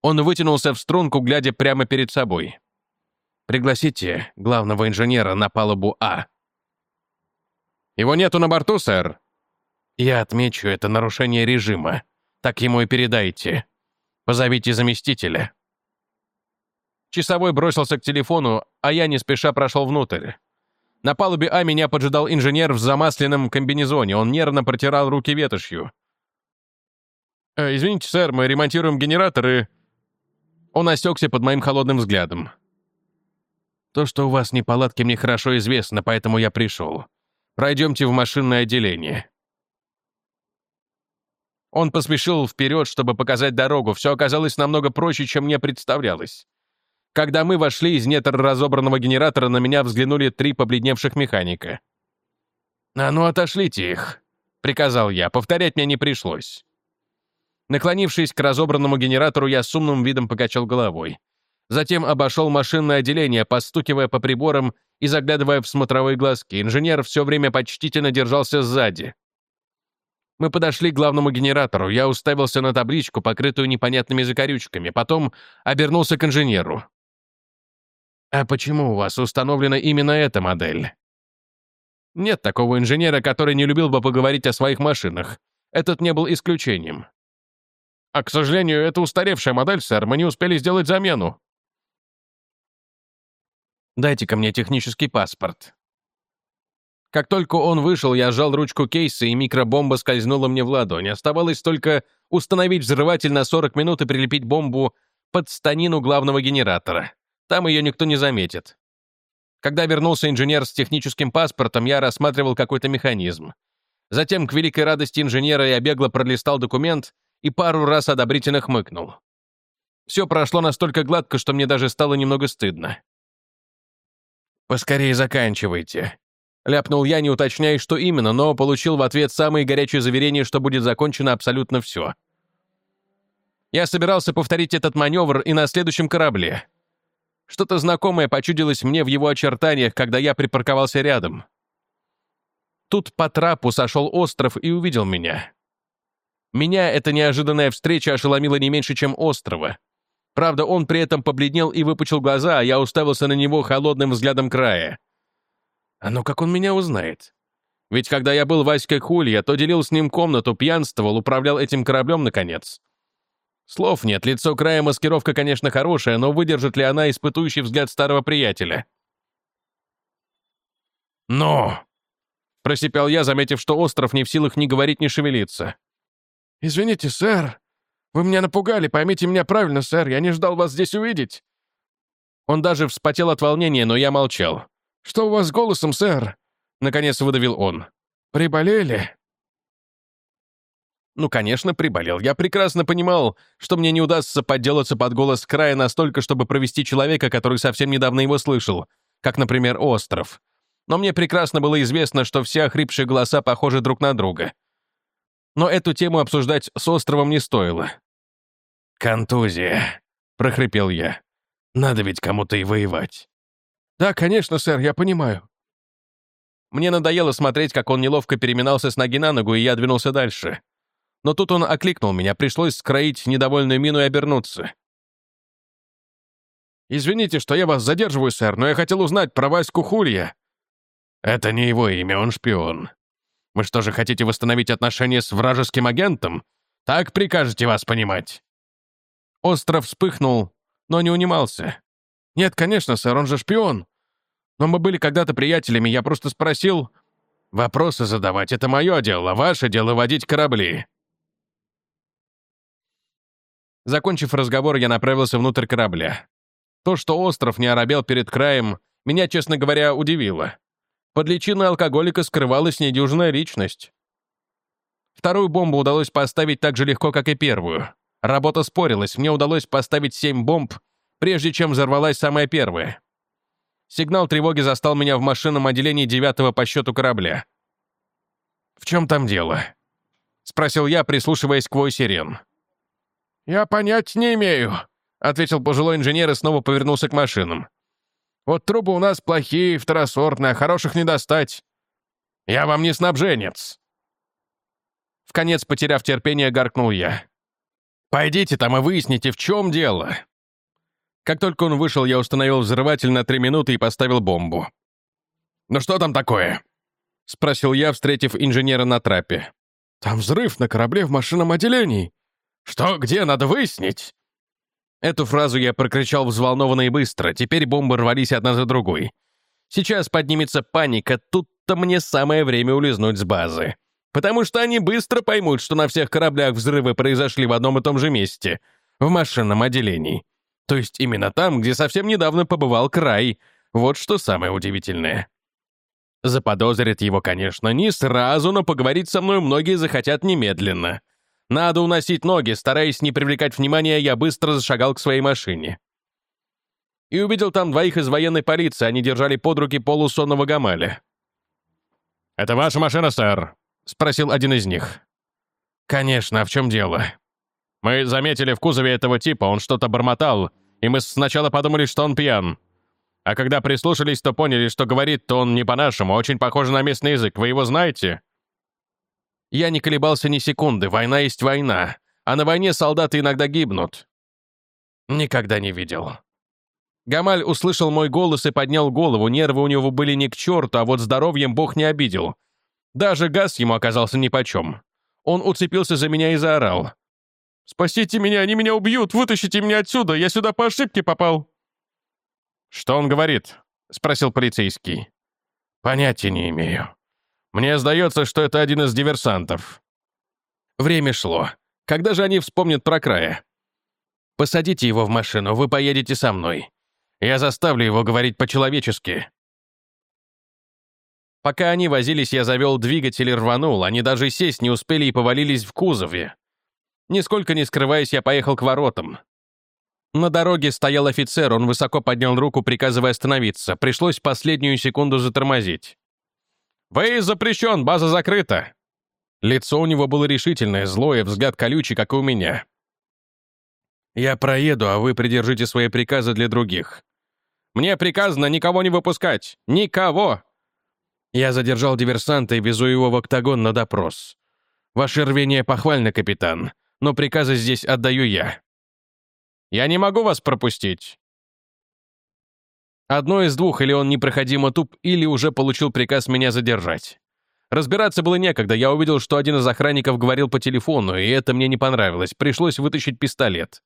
Он вытянулся в струнку, глядя прямо перед собой. «Пригласите главного инженера на палубу А». «Его нету на борту, сэр?» «Я отмечу это нарушение режима», так ему и передайте. Позовите заместителя». Часовой бросился к телефону, а я не спеша прошел внутрь. На палубе А меня поджидал инженер в замасленном комбинезоне. Он нервно протирал руки ветошью. «Э, «Извините, сэр, мы ремонтируем генераторы...» Он осекся под моим холодным взглядом. «То, что у вас неполадки, мне хорошо известно, поэтому я пришел. Пройдемте в машинное отделение». Он поспешил вперед, чтобы показать дорогу. Все оказалось намного проще, чем мне представлялось. Когда мы вошли из недр разобранного генератора, на меня взглянули три побледневших механика. «А ну, отошлите их», — приказал я. Повторять мне не пришлось. Наклонившись к разобранному генератору, я с умным видом покачал головой. Затем обошел машинное отделение, постукивая по приборам и заглядывая в смотровые глазки. Инженер все время почтительно держался сзади. Мы подошли к главному генератору. Я уставился на табличку, покрытую непонятными закорючками. Потом обернулся к инженеру. «А почему у вас установлена именно эта модель?» Нет такого инженера, который не любил бы поговорить о своих машинах. Этот не был исключением. А, к сожалению, это устаревшая модель, сэр. Мы не успели сделать замену. Дайте-ка мне технический паспорт. Как только он вышел, я сжал ручку кейса, и микробомба скользнула мне в ладонь. Оставалось только установить взрыватель на 40 минут и прилепить бомбу под станину главного генератора. Там ее никто не заметит. Когда вернулся инженер с техническим паспортом, я рассматривал какой-то механизм. Затем, к великой радости инженера, я бегло пролистал документ и пару раз одобрительно хмыкнул. Все прошло настолько гладко, что мне даже стало немного стыдно. «Поскорее заканчивайте», Ляпнул я, не уточняя, что именно, но получил в ответ самые горячие заверения, что будет закончено абсолютно все. Я собирался повторить этот маневр и на следующем корабле. Что-то знакомое почудилось мне в его очертаниях, когда я припарковался рядом. Тут по трапу сошел остров и увидел меня. Меня эта неожиданная встреча ошеломила не меньше, чем острова. Правда, он при этом побледнел и выпучил глаза, а я уставился на него холодным взглядом края. А ну как он меня узнает? Ведь когда я был Васькой Хулья, то делил с ним комнату, пьянствовал, управлял этим кораблем, наконец. Слов нет, лицо края маскировка, конечно, хорошая, но выдержит ли она испытующий взгляд старого приятеля? «Но!» — просипел я, заметив, что остров не в силах ни говорить, ни шевелиться. «Извините, сэр. Вы меня напугали, поймите меня правильно, сэр. Я не ждал вас здесь увидеть». Он даже вспотел от волнения, но я молчал. «Что у вас с голосом, сэр?» — наконец выдавил он. «Приболели?» Ну, конечно, приболел. Я прекрасно понимал, что мне не удастся подделаться под голос края настолько, чтобы провести человека, который совсем недавно его слышал, как, например, остров. Но мне прекрасно было известно, что все охрипшие голоса похожи друг на друга. Но эту тему обсуждать с островом не стоило. «Контузия», — прохрипел я. «Надо ведь кому-то и воевать». «Да, конечно, сэр, я понимаю». Мне надоело смотреть, как он неловко переминался с ноги на ногу, и я двинулся дальше. Но тут он окликнул меня, пришлось скроить недовольную мину и обернуться. «Извините, что я вас задерживаю, сэр, но я хотел узнать про Ваську Хулья». «Это не его имя, он шпион. Вы что же, хотите восстановить отношения с вражеским агентом? Так прикажете вас понимать?» Остров вспыхнул, но не унимался. «Нет, конечно, сэр, он же шпион. Но мы были когда-то приятелями, я просто спросил...» «Вопросы задавать — это мое дело, ваше дело — водить корабли». Закончив разговор, я направился внутрь корабля. То, что остров не оробел перед краем, меня, честно говоря, удивило. Под личиной алкоголика скрывалась недюжинная личность. Вторую бомбу удалось поставить так же легко, как и первую. Работа спорилась, мне удалось поставить семь бомб прежде чем взорвалась самая первая. Сигнал тревоги застал меня в машинном отделении девятого по счету корабля. «В чем там дело?» — спросил я, прислушиваясь к вой сирен. «Я понять не имею», — ответил пожилой инженер и снова повернулся к машинам. «Вот трубы у нас плохие, второсортные, а хороших не достать. Я вам не снабженец». В конец, потеряв терпение, гаркнул я. «Пойдите там и выясните, в чем дело». Как только он вышел, я установил взрыватель на три минуты и поставил бомбу. «Ну что там такое?» — спросил я, встретив инженера на трапе. «Там взрыв на корабле в машинном отделении». «Что, где, надо выяснить?» Эту фразу я прокричал взволнованно и быстро, теперь бомбы рвались одна за другой. Сейчас поднимется паника, тут-то мне самое время улизнуть с базы. Потому что они быстро поймут, что на всех кораблях взрывы произошли в одном и том же месте, в машинном отделении. То есть именно там, где совсем недавно побывал край. Вот что самое удивительное. Заподозрят его, конечно, не сразу, но поговорить со мной многие захотят немедленно. Надо уносить ноги, стараясь не привлекать внимания, я быстро зашагал к своей машине. И увидел там двоих из военной полиции, они держали под руки полусонного Гамаля. «Это ваша машина, сэр?» — спросил один из них. «Конечно, а в чем дело?» Мы заметили в кузове этого типа, он что-то бормотал, и мы сначала подумали, что он пьян. А когда прислушались, то поняли, что говорит-то он не по-нашему, очень похоже на местный язык. Вы его знаете?» Я не колебался ни секунды, война есть война, а на войне солдаты иногда гибнут. Никогда не видел. Гамаль услышал мой голос и поднял голову, нервы у него были не к черту, а вот здоровьем бог не обидел. Даже газ ему оказался нипочем. Он уцепился за меня и заорал. «Спасите меня, они меня убьют! Вытащите меня отсюда! Я сюда по ошибке попал!» «Что он говорит?» — спросил полицейский. «Понятия не имею. Мне сдается, что это один из диверсантов». Время шло. Когда же они вспомнят про края? Посадите его в машину, вы поедете со мной. Я заставлю его говорить по-человечески. Пока они возились, я завел двигатель и рванул. Они даже сесть не успели и повалились в кузове. Нисколько не скрываясь, я поехал к воротам. На дороге стоял офицер, он высоко поднял руку, приказывая остановиться. Пришлось последнюю секунду затормозить. «Выезд запрещен, база закрыта!» Лицо у него было решительное, злое, взгляд колючий, как и у меня. «Я проеду, а вы придержите свои приказы для других. Мне приказано никого не выпускать! Никого!» Я задержал диверсанта и везу его в октагон на допрос. Ваше рвение похвально, капитан, но приказы здесь отдаю я. Я не могу вас пропустить. Одно из двух, или он непроходимо туп, или уже получил приказ меня задержать. Разбираться было некогда, я увидел, что один из охранников говорил по телефону, и это мне не понравилось, пришлось вытащить пистолет.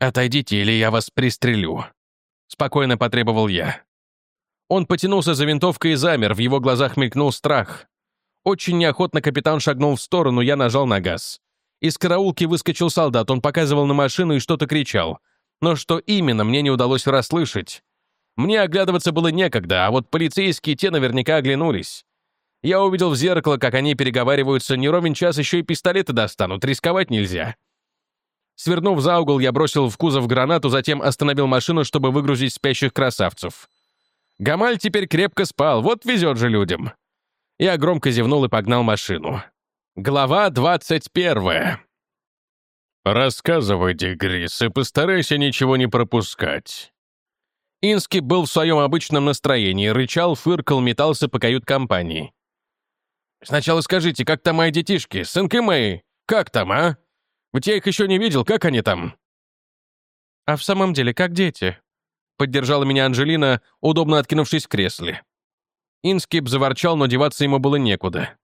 «Отойдите, или я вас пристрелю», — спокойно потребовал я. Он потянулся за винтовкой и замер, в его глазах мелькнул страх. Очень неохотно капитан шагнул в сторону, я нажал на газ. Из караулки выскочил солдат, он показывал на машину и что-то кричал. Но что именно, мне не удалось расслышать. Мне оглядываться было некогда, а вот полицейские те наверняка оглянулись. Я увидел в зеркало, как они переговариваются, не ровен час еще и пистолеты достанут, рисковать нельзя. Свернув за угол, я бросил в кузов гранату, затем остановил машину, чтобы выгрузить спящих красавцев. Гамаль теперь крепко спал, вот везет же людям. Я громко зевнул и погнал машину. Глава 21. «Рассказывайте, Грис, и постарайся ничего не пропускать». Ински был в своем обычном настроении, рычал, фыркал, метался по кают-компании. «Сначала скажите, как там мои детишки, сынки мои? Как там, а? Ведь я их еще не видел, как они там?» «А в самом деле, как дети?» Поддержала меня Анжелина, удобно откинувшись в кресле. Инскип заворчал, но деваться ему было некуда.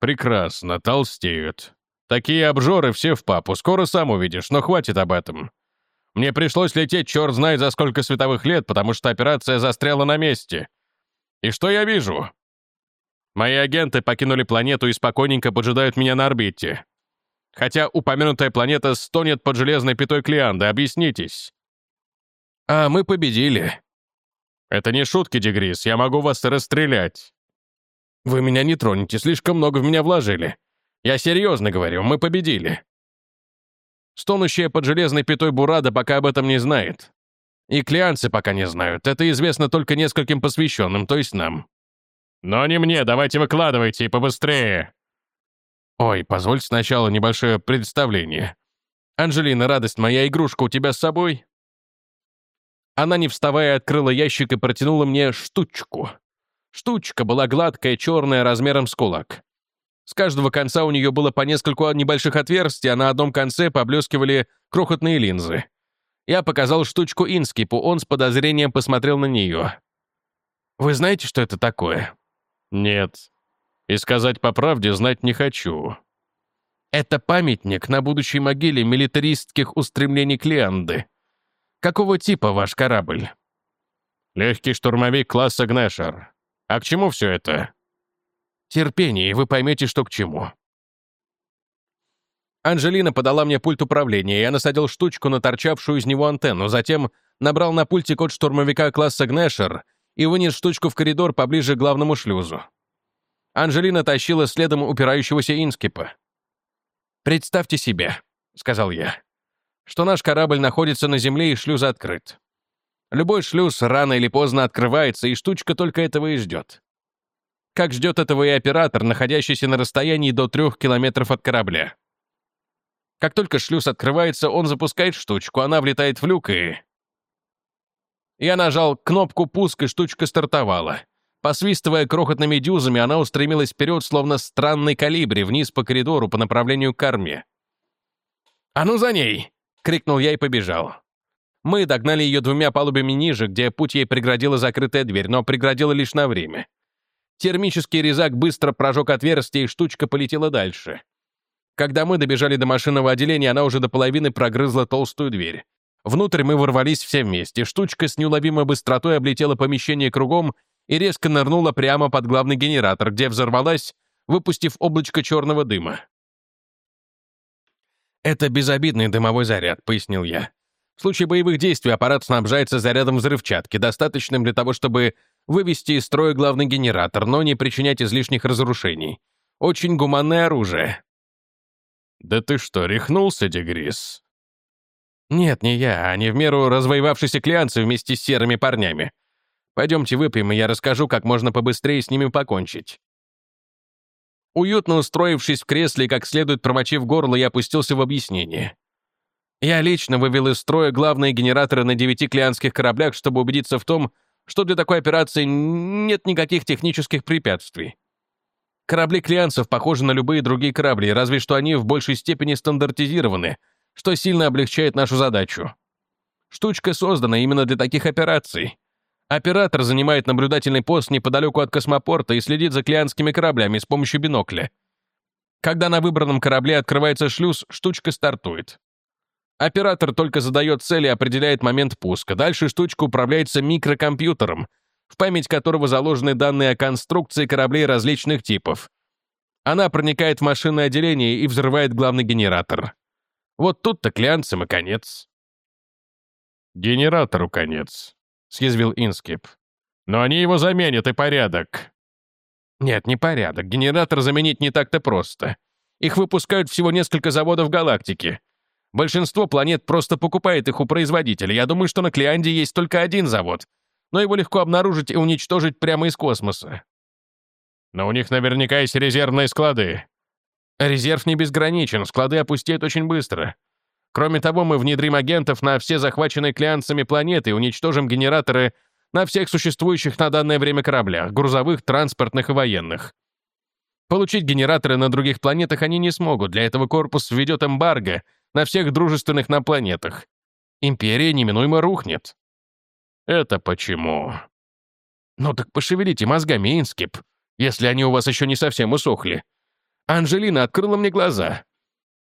«Прекрасно, толстеют. Такие обжоры все в папу, скоро сам увидишь, но хватит об этом. Мне пришлось лететь черт знает за сколько световых лет, потому что операция застряла на месте. И что я вижу? Мои агенты покинули планету и спокойненько поджидают меня на орбите. Хотя упомянутая планета стонет под железной пятой Клеанды, объяснитесь. А мы победили. Это не шутки, Дегрис, я могу вас расстрелять. Вы меня не тронете, слишком много в меня вложили. Я серьезно говорю, мы победили. Стонущая под железной пятой Бурада пока об этом не знает. И клианцы пока не знают. Это известно только нескольким посвященным, то есть нам. Но не мне, давайте выкладывайте и побыстрее. Ой, позвольте сначала небольшое представление. Анжелина, радость моя, игрушка у тебя с собой? Она, не вставая, открыла ящик и протянула мне штучку. Штучка была гладкая, черная, размером с кулак. С каждого конца у нее было по нескольку небольших отверстий, а на одном конце поблескивали крохотные линзы. Я показал штучку Инскипу, он с подозрением посмотрел на нее. «Вы знаете, что это такое?» «Нет. И сказать по правде знать не хочу». «Это памятник на будущей могиле милитаристских устремлений Клеанды», Какого типа ваш корабль?» «Легкий штурмовик класса Гнешер. А к чему все это?» «Терпение, и вы поймете, что к чему». Анжелина подала мне пульт управления, я насадил штучку на торчавшую из него антенну, затем набрал на пульте код штурмовика класса Гнешер и вынес штучку в коридор поближе к главному шлюзу. Анжелина тащила следом упирающегося Инскипа. «Представьте себе», — сказал я что наш корабль находится на земле и шлюз открыт. Любой шлюз рано или поздно открывается, и штучка только этого и ждет. Как ждет этого и оператор, находящийся на расстоянии до трех километров от корабля. Как только шлюз открывается, он запускает штучку, она влетает в люк и... Я нажал кнопку пуска, и штучка стартовала. Посвистывая крохотными дюзами, она устремилась вперед, словно странный калибри, вниз по коридору по направлению к корме. «А ну за ней!» — крикнул я и побежал. Мы догнали ее двумя палубами ниже, где путь ей преградила закрытая дверь, но преградила лишь на время. Термический резак быстро прожег отверстие, и штучка полетела дальше. Когда мы добежали до машинного отделения, она уже до половины прогрызла толстую дверь. Внутрь мы ворвались все вместе. Штучка с неуловимой быстротой облетела помещение кругом и резко нырнула прямо под главный генератор, где взорвалась, выпустив облачко черного дыма. «Это безобидный дымовой заряд», — пояснил я. В случае боевых действий аппарат снабжается зарядом взрывчатки, достаточным для того, чтобы вывести из строя главный генератор, но не причинять излишних разрушений. Очень гуманное оружие. «Да ты что, рехнулся, Дегрис?» «Нет, не я, а не в меру развоевавшиеся клианцы вместе с серыми парнями. Пойдемте выпьем, и я расскажу, как можно побыстрее с ними покончить». Уютно устроившись в кресле и как следует промочив горло, я опустился в объяснение. Я лично вывел из строя главные генераторы на девяти клианских кораблях, чтобы убедиться в том, что для такой операции нет никаких технических препятствий. Корабли клианцев похожи на любые другие корабли, разве что они в большей степени стандартизированы, что сильно облегчает нашу задачу. Штучка создана именно для таких операций. Оператор занимает наблюдательный пост неподалеку от космопорта и следит за клианскими кораблями с помощью бинокля. Когда на выбранном корабле открывается шлюз, штучка стартует. Оператор только задает цель и определяет момент пуска. Дальше штучка управляется микрокомпьютером, в память которого заложены данные о конструкции кораблей различных типов. Она проникает в машинное отделение и взрывает главный генератор. Вот тут-то клянцам и конец. «Генератору конец», — съязвил Инскип. «Но они его заменят, и порядок». «Нет, не порядок. Генератор заменить не так-то просто. Их выпускают всего несколько заводов в галактике. Большинство планет просто покупает их у производителя. Я думаю, что на Клеанде есть только один завод, но его легко обнаружить и уничтожить прямо из космоса. Но у них наверняка есть резервные склады. Резерв не безграничен, склады опустеют очень быстро. Кроме того, мы внедрим агентов на все захваченные клианцами планеты и уничтожим генераторы на всех существующих на данное время кораблях, грузовых, транспортных и военных. Получить генераторы на других планетах они не смогут, для этого корпус введет эмбарго — на всех дружественных нам планетах. Империя неминуемо рухнет. Это почему? Ну так пошевелите мозгами, Инскип, если они у вас еще не совсем усохли. Анжелина открыла мне глаза.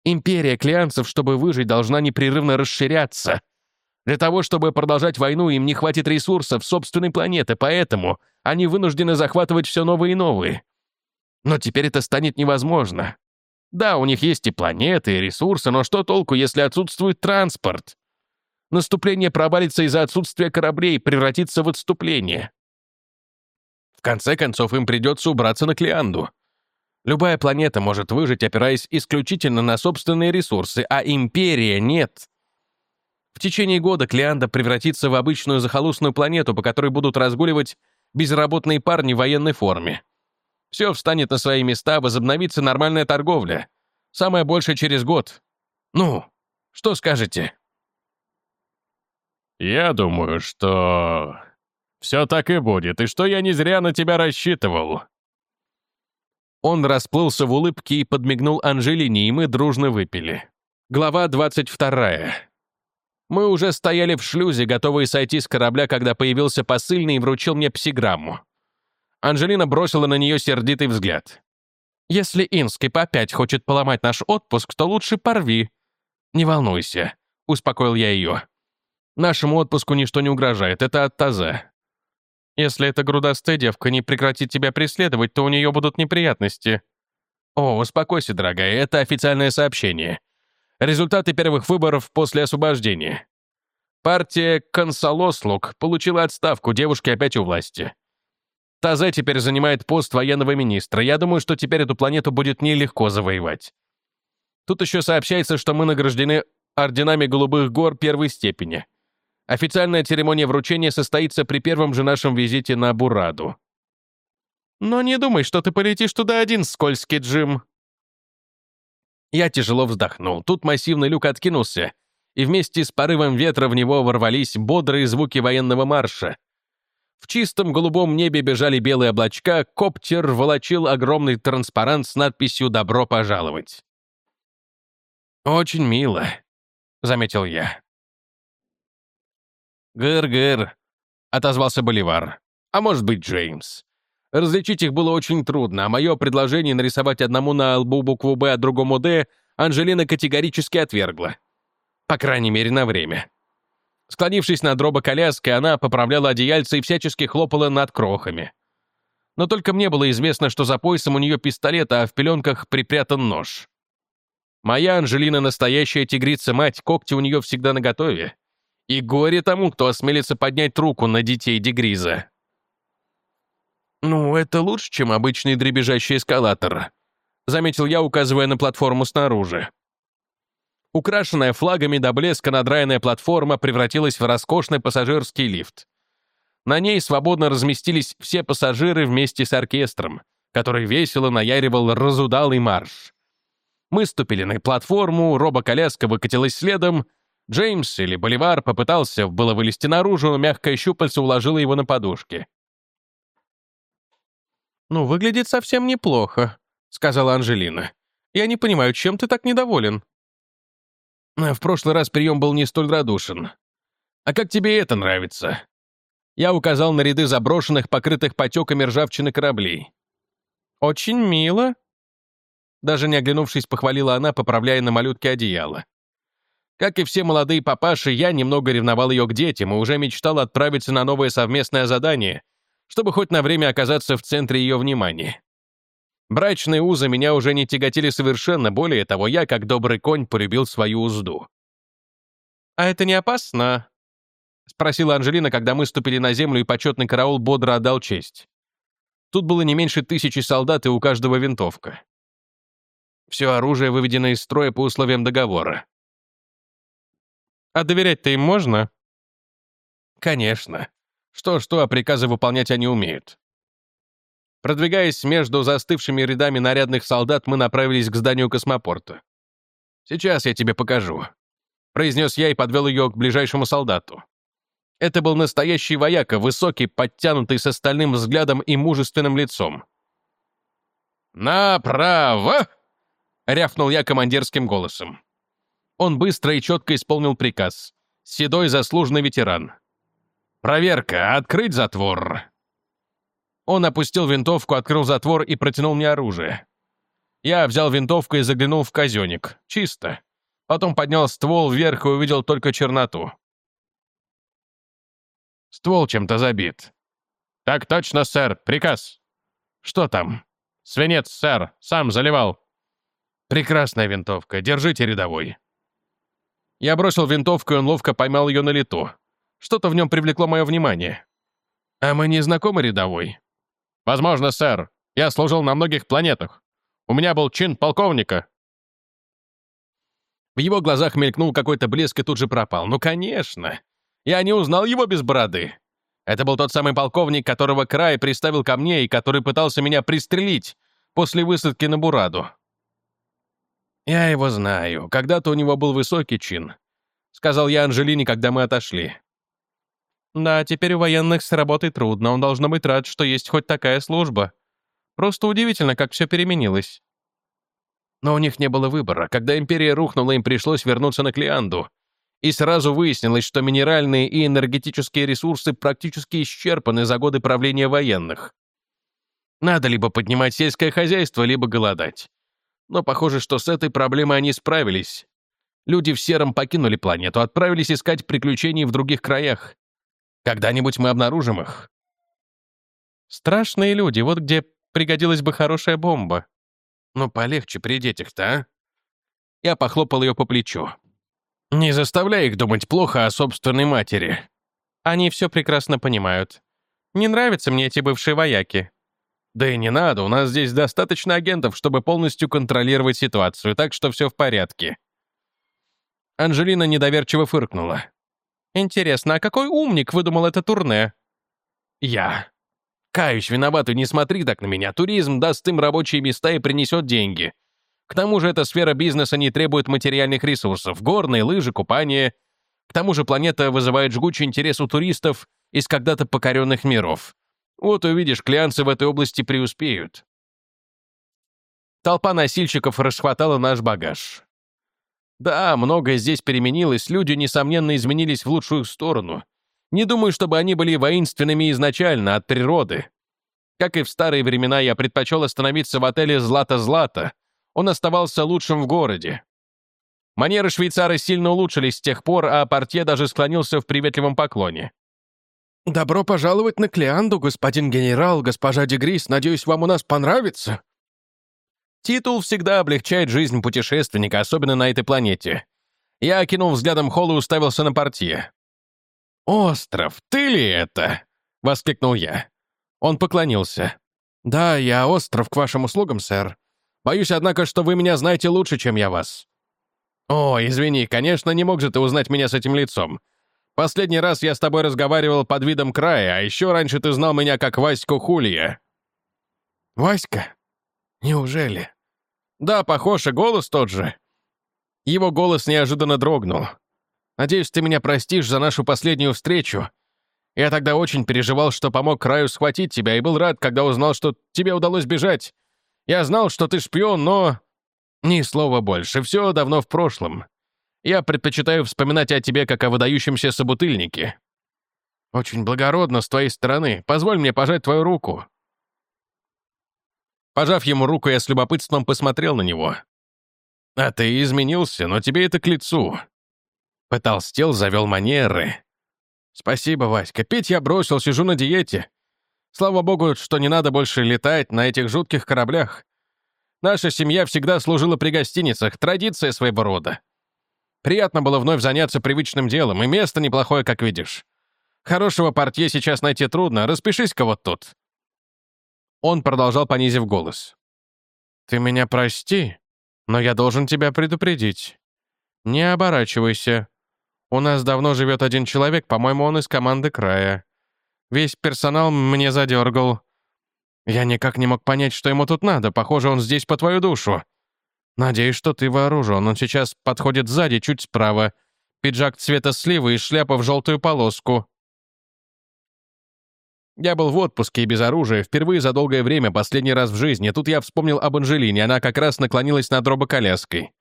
Империя клианцев, чтобы выжить, должна непрерывно расширяться. Для того, чтобы продолжать войну, им не хватит ресурсов собственной планеты, поэтому они вынуждены захватывать все новые и новые. Но теперь это станет невозможно. Да, у них есть и планеты, и ресурсы, но что толку, если отсутствует транспорт? Наступление провалится из-за отсутствия кораблей, превратится в отступление. В конце концов, им придется убраться на Клеанду. Любая планета может выжить, опираясь исключительно на собственные ресурсы, а Империя нет. В течение года Клеанда превратится в обычную захолустную планету, по которой будут разгуливать безработные парни в военной форме. Все встанет на свои места, возобновится нормальная торговля. Самое большее через год. Ну, что скажете?» «Я думаю, что все так и будет, и что я не зря на тебя рассчитывал». Он расплылся в улыбке и подмигнул Анжелине, и мы дружно выпили. Глава 22. Мы уже стояли в шлюзе, готовые сойти с корабля, когда появился посыльный и вручил мне псиграмму. Анжелина бросила на нее сердитый взгляд. «Если Инскип опять хочет поломать наш отпуск, то лучше порви». «Не волнуйся», — успокоил я ее. «Нашему отпуску ничто не угрожает, это от таза. Если эта грудастая девка не прекратит тебя преследовать, то у нее будут неприятности». «О, успокойся, дорогая, это официальное сообщение. Результаты первых выборов после освобождения. Партия Консолослуг получила отставку, девушки опять у власти. Тазе теперь занимает пост военного министра. Я думаю, что теперь эту планету будет нелегко завоевать. Тут еще сообщается, что мы награждены орденами Голубых гор первой степени. Официальная церемония вручения состоится при первом же нашем визите на Бураду. Но не думай, что ты полетишь туда один, скользкий Джим. Я тяжело вздохнул. Тут массивный люк откинулся, и вместе с порывом ветра в него ворвались бодрые звуки военного марша — в чистом голубом небе бежали белые облачка, коптер волочил огромный транспарант с надписью «Добро пожаловать». «Очень мило», — заметил я. «Гыр-гыр», — отозвался Боливар. «А может быть, Джеймс. Различить их было очень трудно, а мое предложение нарисовать одному на лбу букву «Б», а другому «Д» Анжелина категорически отвергла. По крайней мере, на время. Склонившись над робоколяской, она поправляла одеяльце и всячески хлопала над крохами. Но только мне было известно, что за поясом у нее пистолет, а в пеленках припрятан нож. Моя Анжелина настоящая тигрица-мать, когти у нее всегда наготове. И горе тому, кто осмелится поднять руку на детей Дегриза. «Ну, это лучше, чем обычный дребезжащий эскалатор», заметил я, указывая на платформу снаружи. Украшенная флагами до блеска надраенная платформа превратилась в роскошный пассажирский лифт. На ней свободно разместились все пассажиры вместе с оркестром, который весело наяривал разудалый марш. Мы ступили на платформу, робоколяска выкатилась следом. Джеймс или Боливар попытался было вылезти наружу, но мягкое щупальце уложило его на подушки. «Ну, выглядит совсем неплохо», — сказала Анжелина. «Я не понимаю, чем ты так недоволен?» В прошлый раз прием был не столь радушен. А как тебе это нравится? Я указал на ряды заброшенных, покрытых потеками ржавчины кораблей. Очень мило. Даже не оглянувшись, похвалила она, поправляя на малютке одеяло. Как и все молодые папаши, я немного ревновал ее к детям и уже мечтал отправиться на новое совместное задание, чтобы хоть на время оказаться в центре ее внимания. Брачные узы меня уже не тяготили совершенно, более того, я, как добрый конь, полюбил свою узду. «А это не опасно?» — спросила Анжелина, когда мы ступили на землю, и почетный караул бодро отдал честь. Тут было не меньше тысячи солдат, и у каждого винтовка. Все оружие выведено из строя по условиям договора. «А доверять-то им можно?» «Конечно. Что-что, а приказы выполнять они умеют. Продвигаясь между застывшими рядами нарядных солдат, мы направились к зданию космопорта. «Сейчас я тебе покажу», — произнес я и подвел ее к ближайшему солдату. Это был настоящий вояка, высокий, подтянутый, с остальным взглядом и мужественным лицом. «Направо!» — рявкнул я командирским голосом. Он быстро и четко исполнил приказ. Седой заслуженный ветеран. «Проверка! Открыть затвор!» Он опустил винтовку, открыл затвор и протянул мне оружие. Я взял винтовку и заглянул в казенник. Чисто. Потом поднял ствол вверх и увидел только черноту. Ствол чем-то забит. «Так точно, сэр. Приказ». «Что там?» «Свинец, сэр. Сам заливал». «Прекрасная винтовка. Держите рядовой». Я бросил винтовку, и он ловко поймал ее на лету. Что-то в нем привлекло мое внимание. «А мы не знакомы, рядовой?» «Возможно, сэр. Я служил на многих планетах. У меня был чин полковника». В его глазах мелькнул какой-то блеск и тут же пропал. «Ну, конечно! Я не узнал его без бороды. Это был тот самый полковник, которого Край приставил ко мне и который пытался меня пристрелить после высадки на Бураду. «Я его знаю. Когда-то у него был высокий чин», — сказал я Анжелине, когда мы отошли. Да, теперь у военных с работой трудно, он должно быть рад, что есть хоть такая служба. Просто удивительно, как все переменилось. Но у них не было выбора. Когда империя рухнула, им пришлось вернуться на Клеанду. И сразу выяснилось, что минеральные и энергетические ресурсы практически исчерпаны за годы правления военных. Надо либо поднимать сельское хозяйство, либо голодать. Но похоже, что с этой проблемой они справились. Люди в сером покинули планету, отправились искать приключений в других краях. Когда-нибудь мы обнаружим их. Страшные люди, вот где пригодилась бы хорошая бомба. Ну, полегче при детях-то, а? Я похлопал ее по плечу. Не заставляй их думать плохо о собственной матери. Они все прекрасно понимают. Не нравятся мне эти бывшие вояки. Да и не надо, у нас здесь достаточно агентов, чтобы полностью контролировать ситуацию, так что все в порядке. Анжелина недоверчиво фыркнула. Интересно, а какой умник выдумал это турне? Я. Каюсь, виноватый, не смотри так на меня. Туризм даст им рабочие места и принесет деньги. К тому же эта сфера бизнеса не требует материальных ресурсов. Горные, лыжи, купание. К тому же планета вызывает жгучий интерес у туристов из когда-то покоренных миров. Вот увидишь, клианцы в этой области преуспеют. Толпа носильщиков расхватала наш багаж. Да, многое здесь переменилось, люди, несомненно, изменились в лучшую сторону. Не думаю, чтобы они были воинственными изначально, от природы. Как и в старые времена, я предпочел остановиться в отеле «Злата-Злата». Он оставался лучшим в городе. Манеры швейцара сильно улучшились с тех пор, а портье даже склонился в приветливом поклоне. «Добро пожаловать на Клеанду, господин генерал, госпожа Дегрис. Надеюсь, вам у нас понравится?» Титул всегда облегчает жизнь путешественника, особенно на этой планете. Я окинул взглядом холл и уставился на портье. «Остров, ты ли это?» — воскликнул я. Он поклонился. «Да, я остров к вашим услугам, сэр. Боюсь, однако, что вы меня знаете лучше, чем я вас». «О, извини, конечно, не мог же ты узнать меня с этим лицом. Последний раз я с тобой разговаривал под видом края, а еще раньше ты знал меня как Ваську Хулья». «Васька? Неужели?» «Да, похож, и голос тот же». Его голос неожиданно дрогнул. «Надеюсь, ты меня простишь за нашу последнюю встречу. Я тогда очень переживал, что помог краю схватить тебя, и был рад, когда узнал, что тебе удалось бежать. Я знал, что ты шпион, но...» Ни слова больше, все давно в прошлом. Я предпочитаю вспоминать о тебе как о выдающемся собутыльнике. Очень благородно с твоей стороны. Позволь мне пожать твою руку». Пожав ему руку, я с любопытством посмотрел на него. «А ты изменился, но тебе это к лицу». Потолстел, завел манеры. «Спасибо, Васька. Пить я бросил, сижу на диете. Слава богу, что не надо больше летать на этих жутких кораблях. Наша семья всегда служила при гостиницах, традиция своего рода. Приятно было вновь заняться привычным делом, и место неплохое, как видишь. Хорошего портье сейчас найти трудно, распишись-ка вот тут». Он продолжал, понизив голос. «Ты меня прости, но я должен тебя предупредить. Не оборачивайся. У нас давно живет один человек, по-моему, он из команды края. Весь персонал мне задергал. Я никак не мог понять, что ему тут надо. Похоже, он здесь по твою душу. Надеюсь, что ты вооружен. Он сейчас подходит сзади, чуть справа. Пиджак цвета сливы и шляпа в желтую полоску. Я был в отпуске и без оружия, впервые за долгое время, последний раз в жизни. Тут я вспомнил об Анжелине, она как раз наклонилась над робоколяской.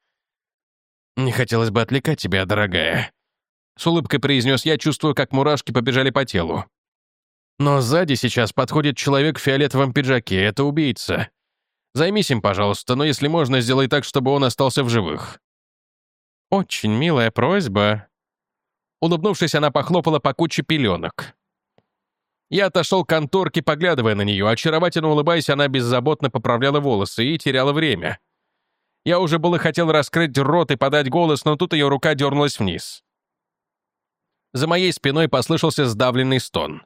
«Не хотелось бы отвлекать тебя, дорогая», — с улыбкой произнес я, чувствую, как мурашки побежали по телу. Но сзади сейчас подходит человек в фиолетовом пиджаке, это убийца. Займись им, пожалуйста, но если можно, сделай так, чтобы он остался в живых». «Очень милая просьба». Улыбнувшись, она похлопала по куче пеленок. Я отошел к конторке, поглядывая на нее. Очаровательно улыбаясь, она беззаботно поправляла волосы и теряла время. Я уже было хотел раскрыть рот и подать голос, но тут ее рука дернулась вниз. За моей спиной послышался сдавленный стон.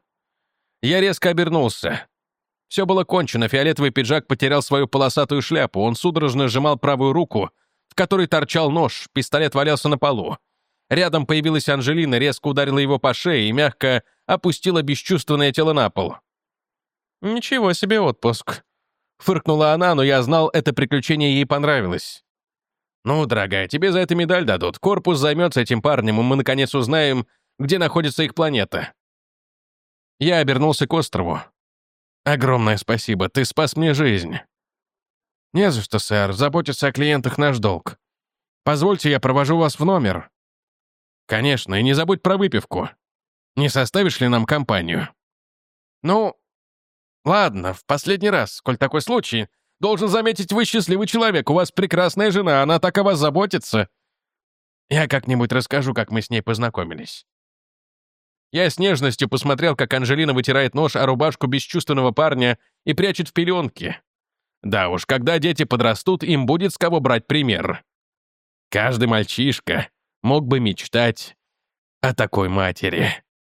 Я резко обернулся. Все было кончено, фиолетовый пиджак потерял свою полосатую шляпу, он судорожно сжимал правую руку, в которой торчал нож, пистолет валялся на полу. Рядом появилась Анжелина, резко ударила его по шее и мягко опустила бесчувственное тело на пол. «Ничего себе отпуск», — фыркнула она, но я знал, это приключение ей понравилось. «Ну, дорогая, тебе за это медаль дадут. Корпус займется этим парнем, и мы, наконец, узнаем, где находится их планета». Я обернулся к острову. «Огромное спасибо, ты спас мне жизнь». «Не за что, сэр, заботиться о клиентах наш долг. Позвольте, я провожу вас в номер». «Конечно, и не забудь про выпивку. Не составишь ли нам компанию?» «Ну, ладно, в последний раз, коль такой случай. Должен заметить, вы счастливый человек, у вас прекрасная жена, она так о вас заботится». «Я как-нибудь расскажу, как мы с ней познакомились». Я с нежностью посмотрел, как Анжелина вытирает нож о рубашку бесчувственного парня и прячет в пеленке. Да уж, когда дети подрастут, им будет с кого брать пример. Каждый мальчишка мог бы мечтать о такой матери.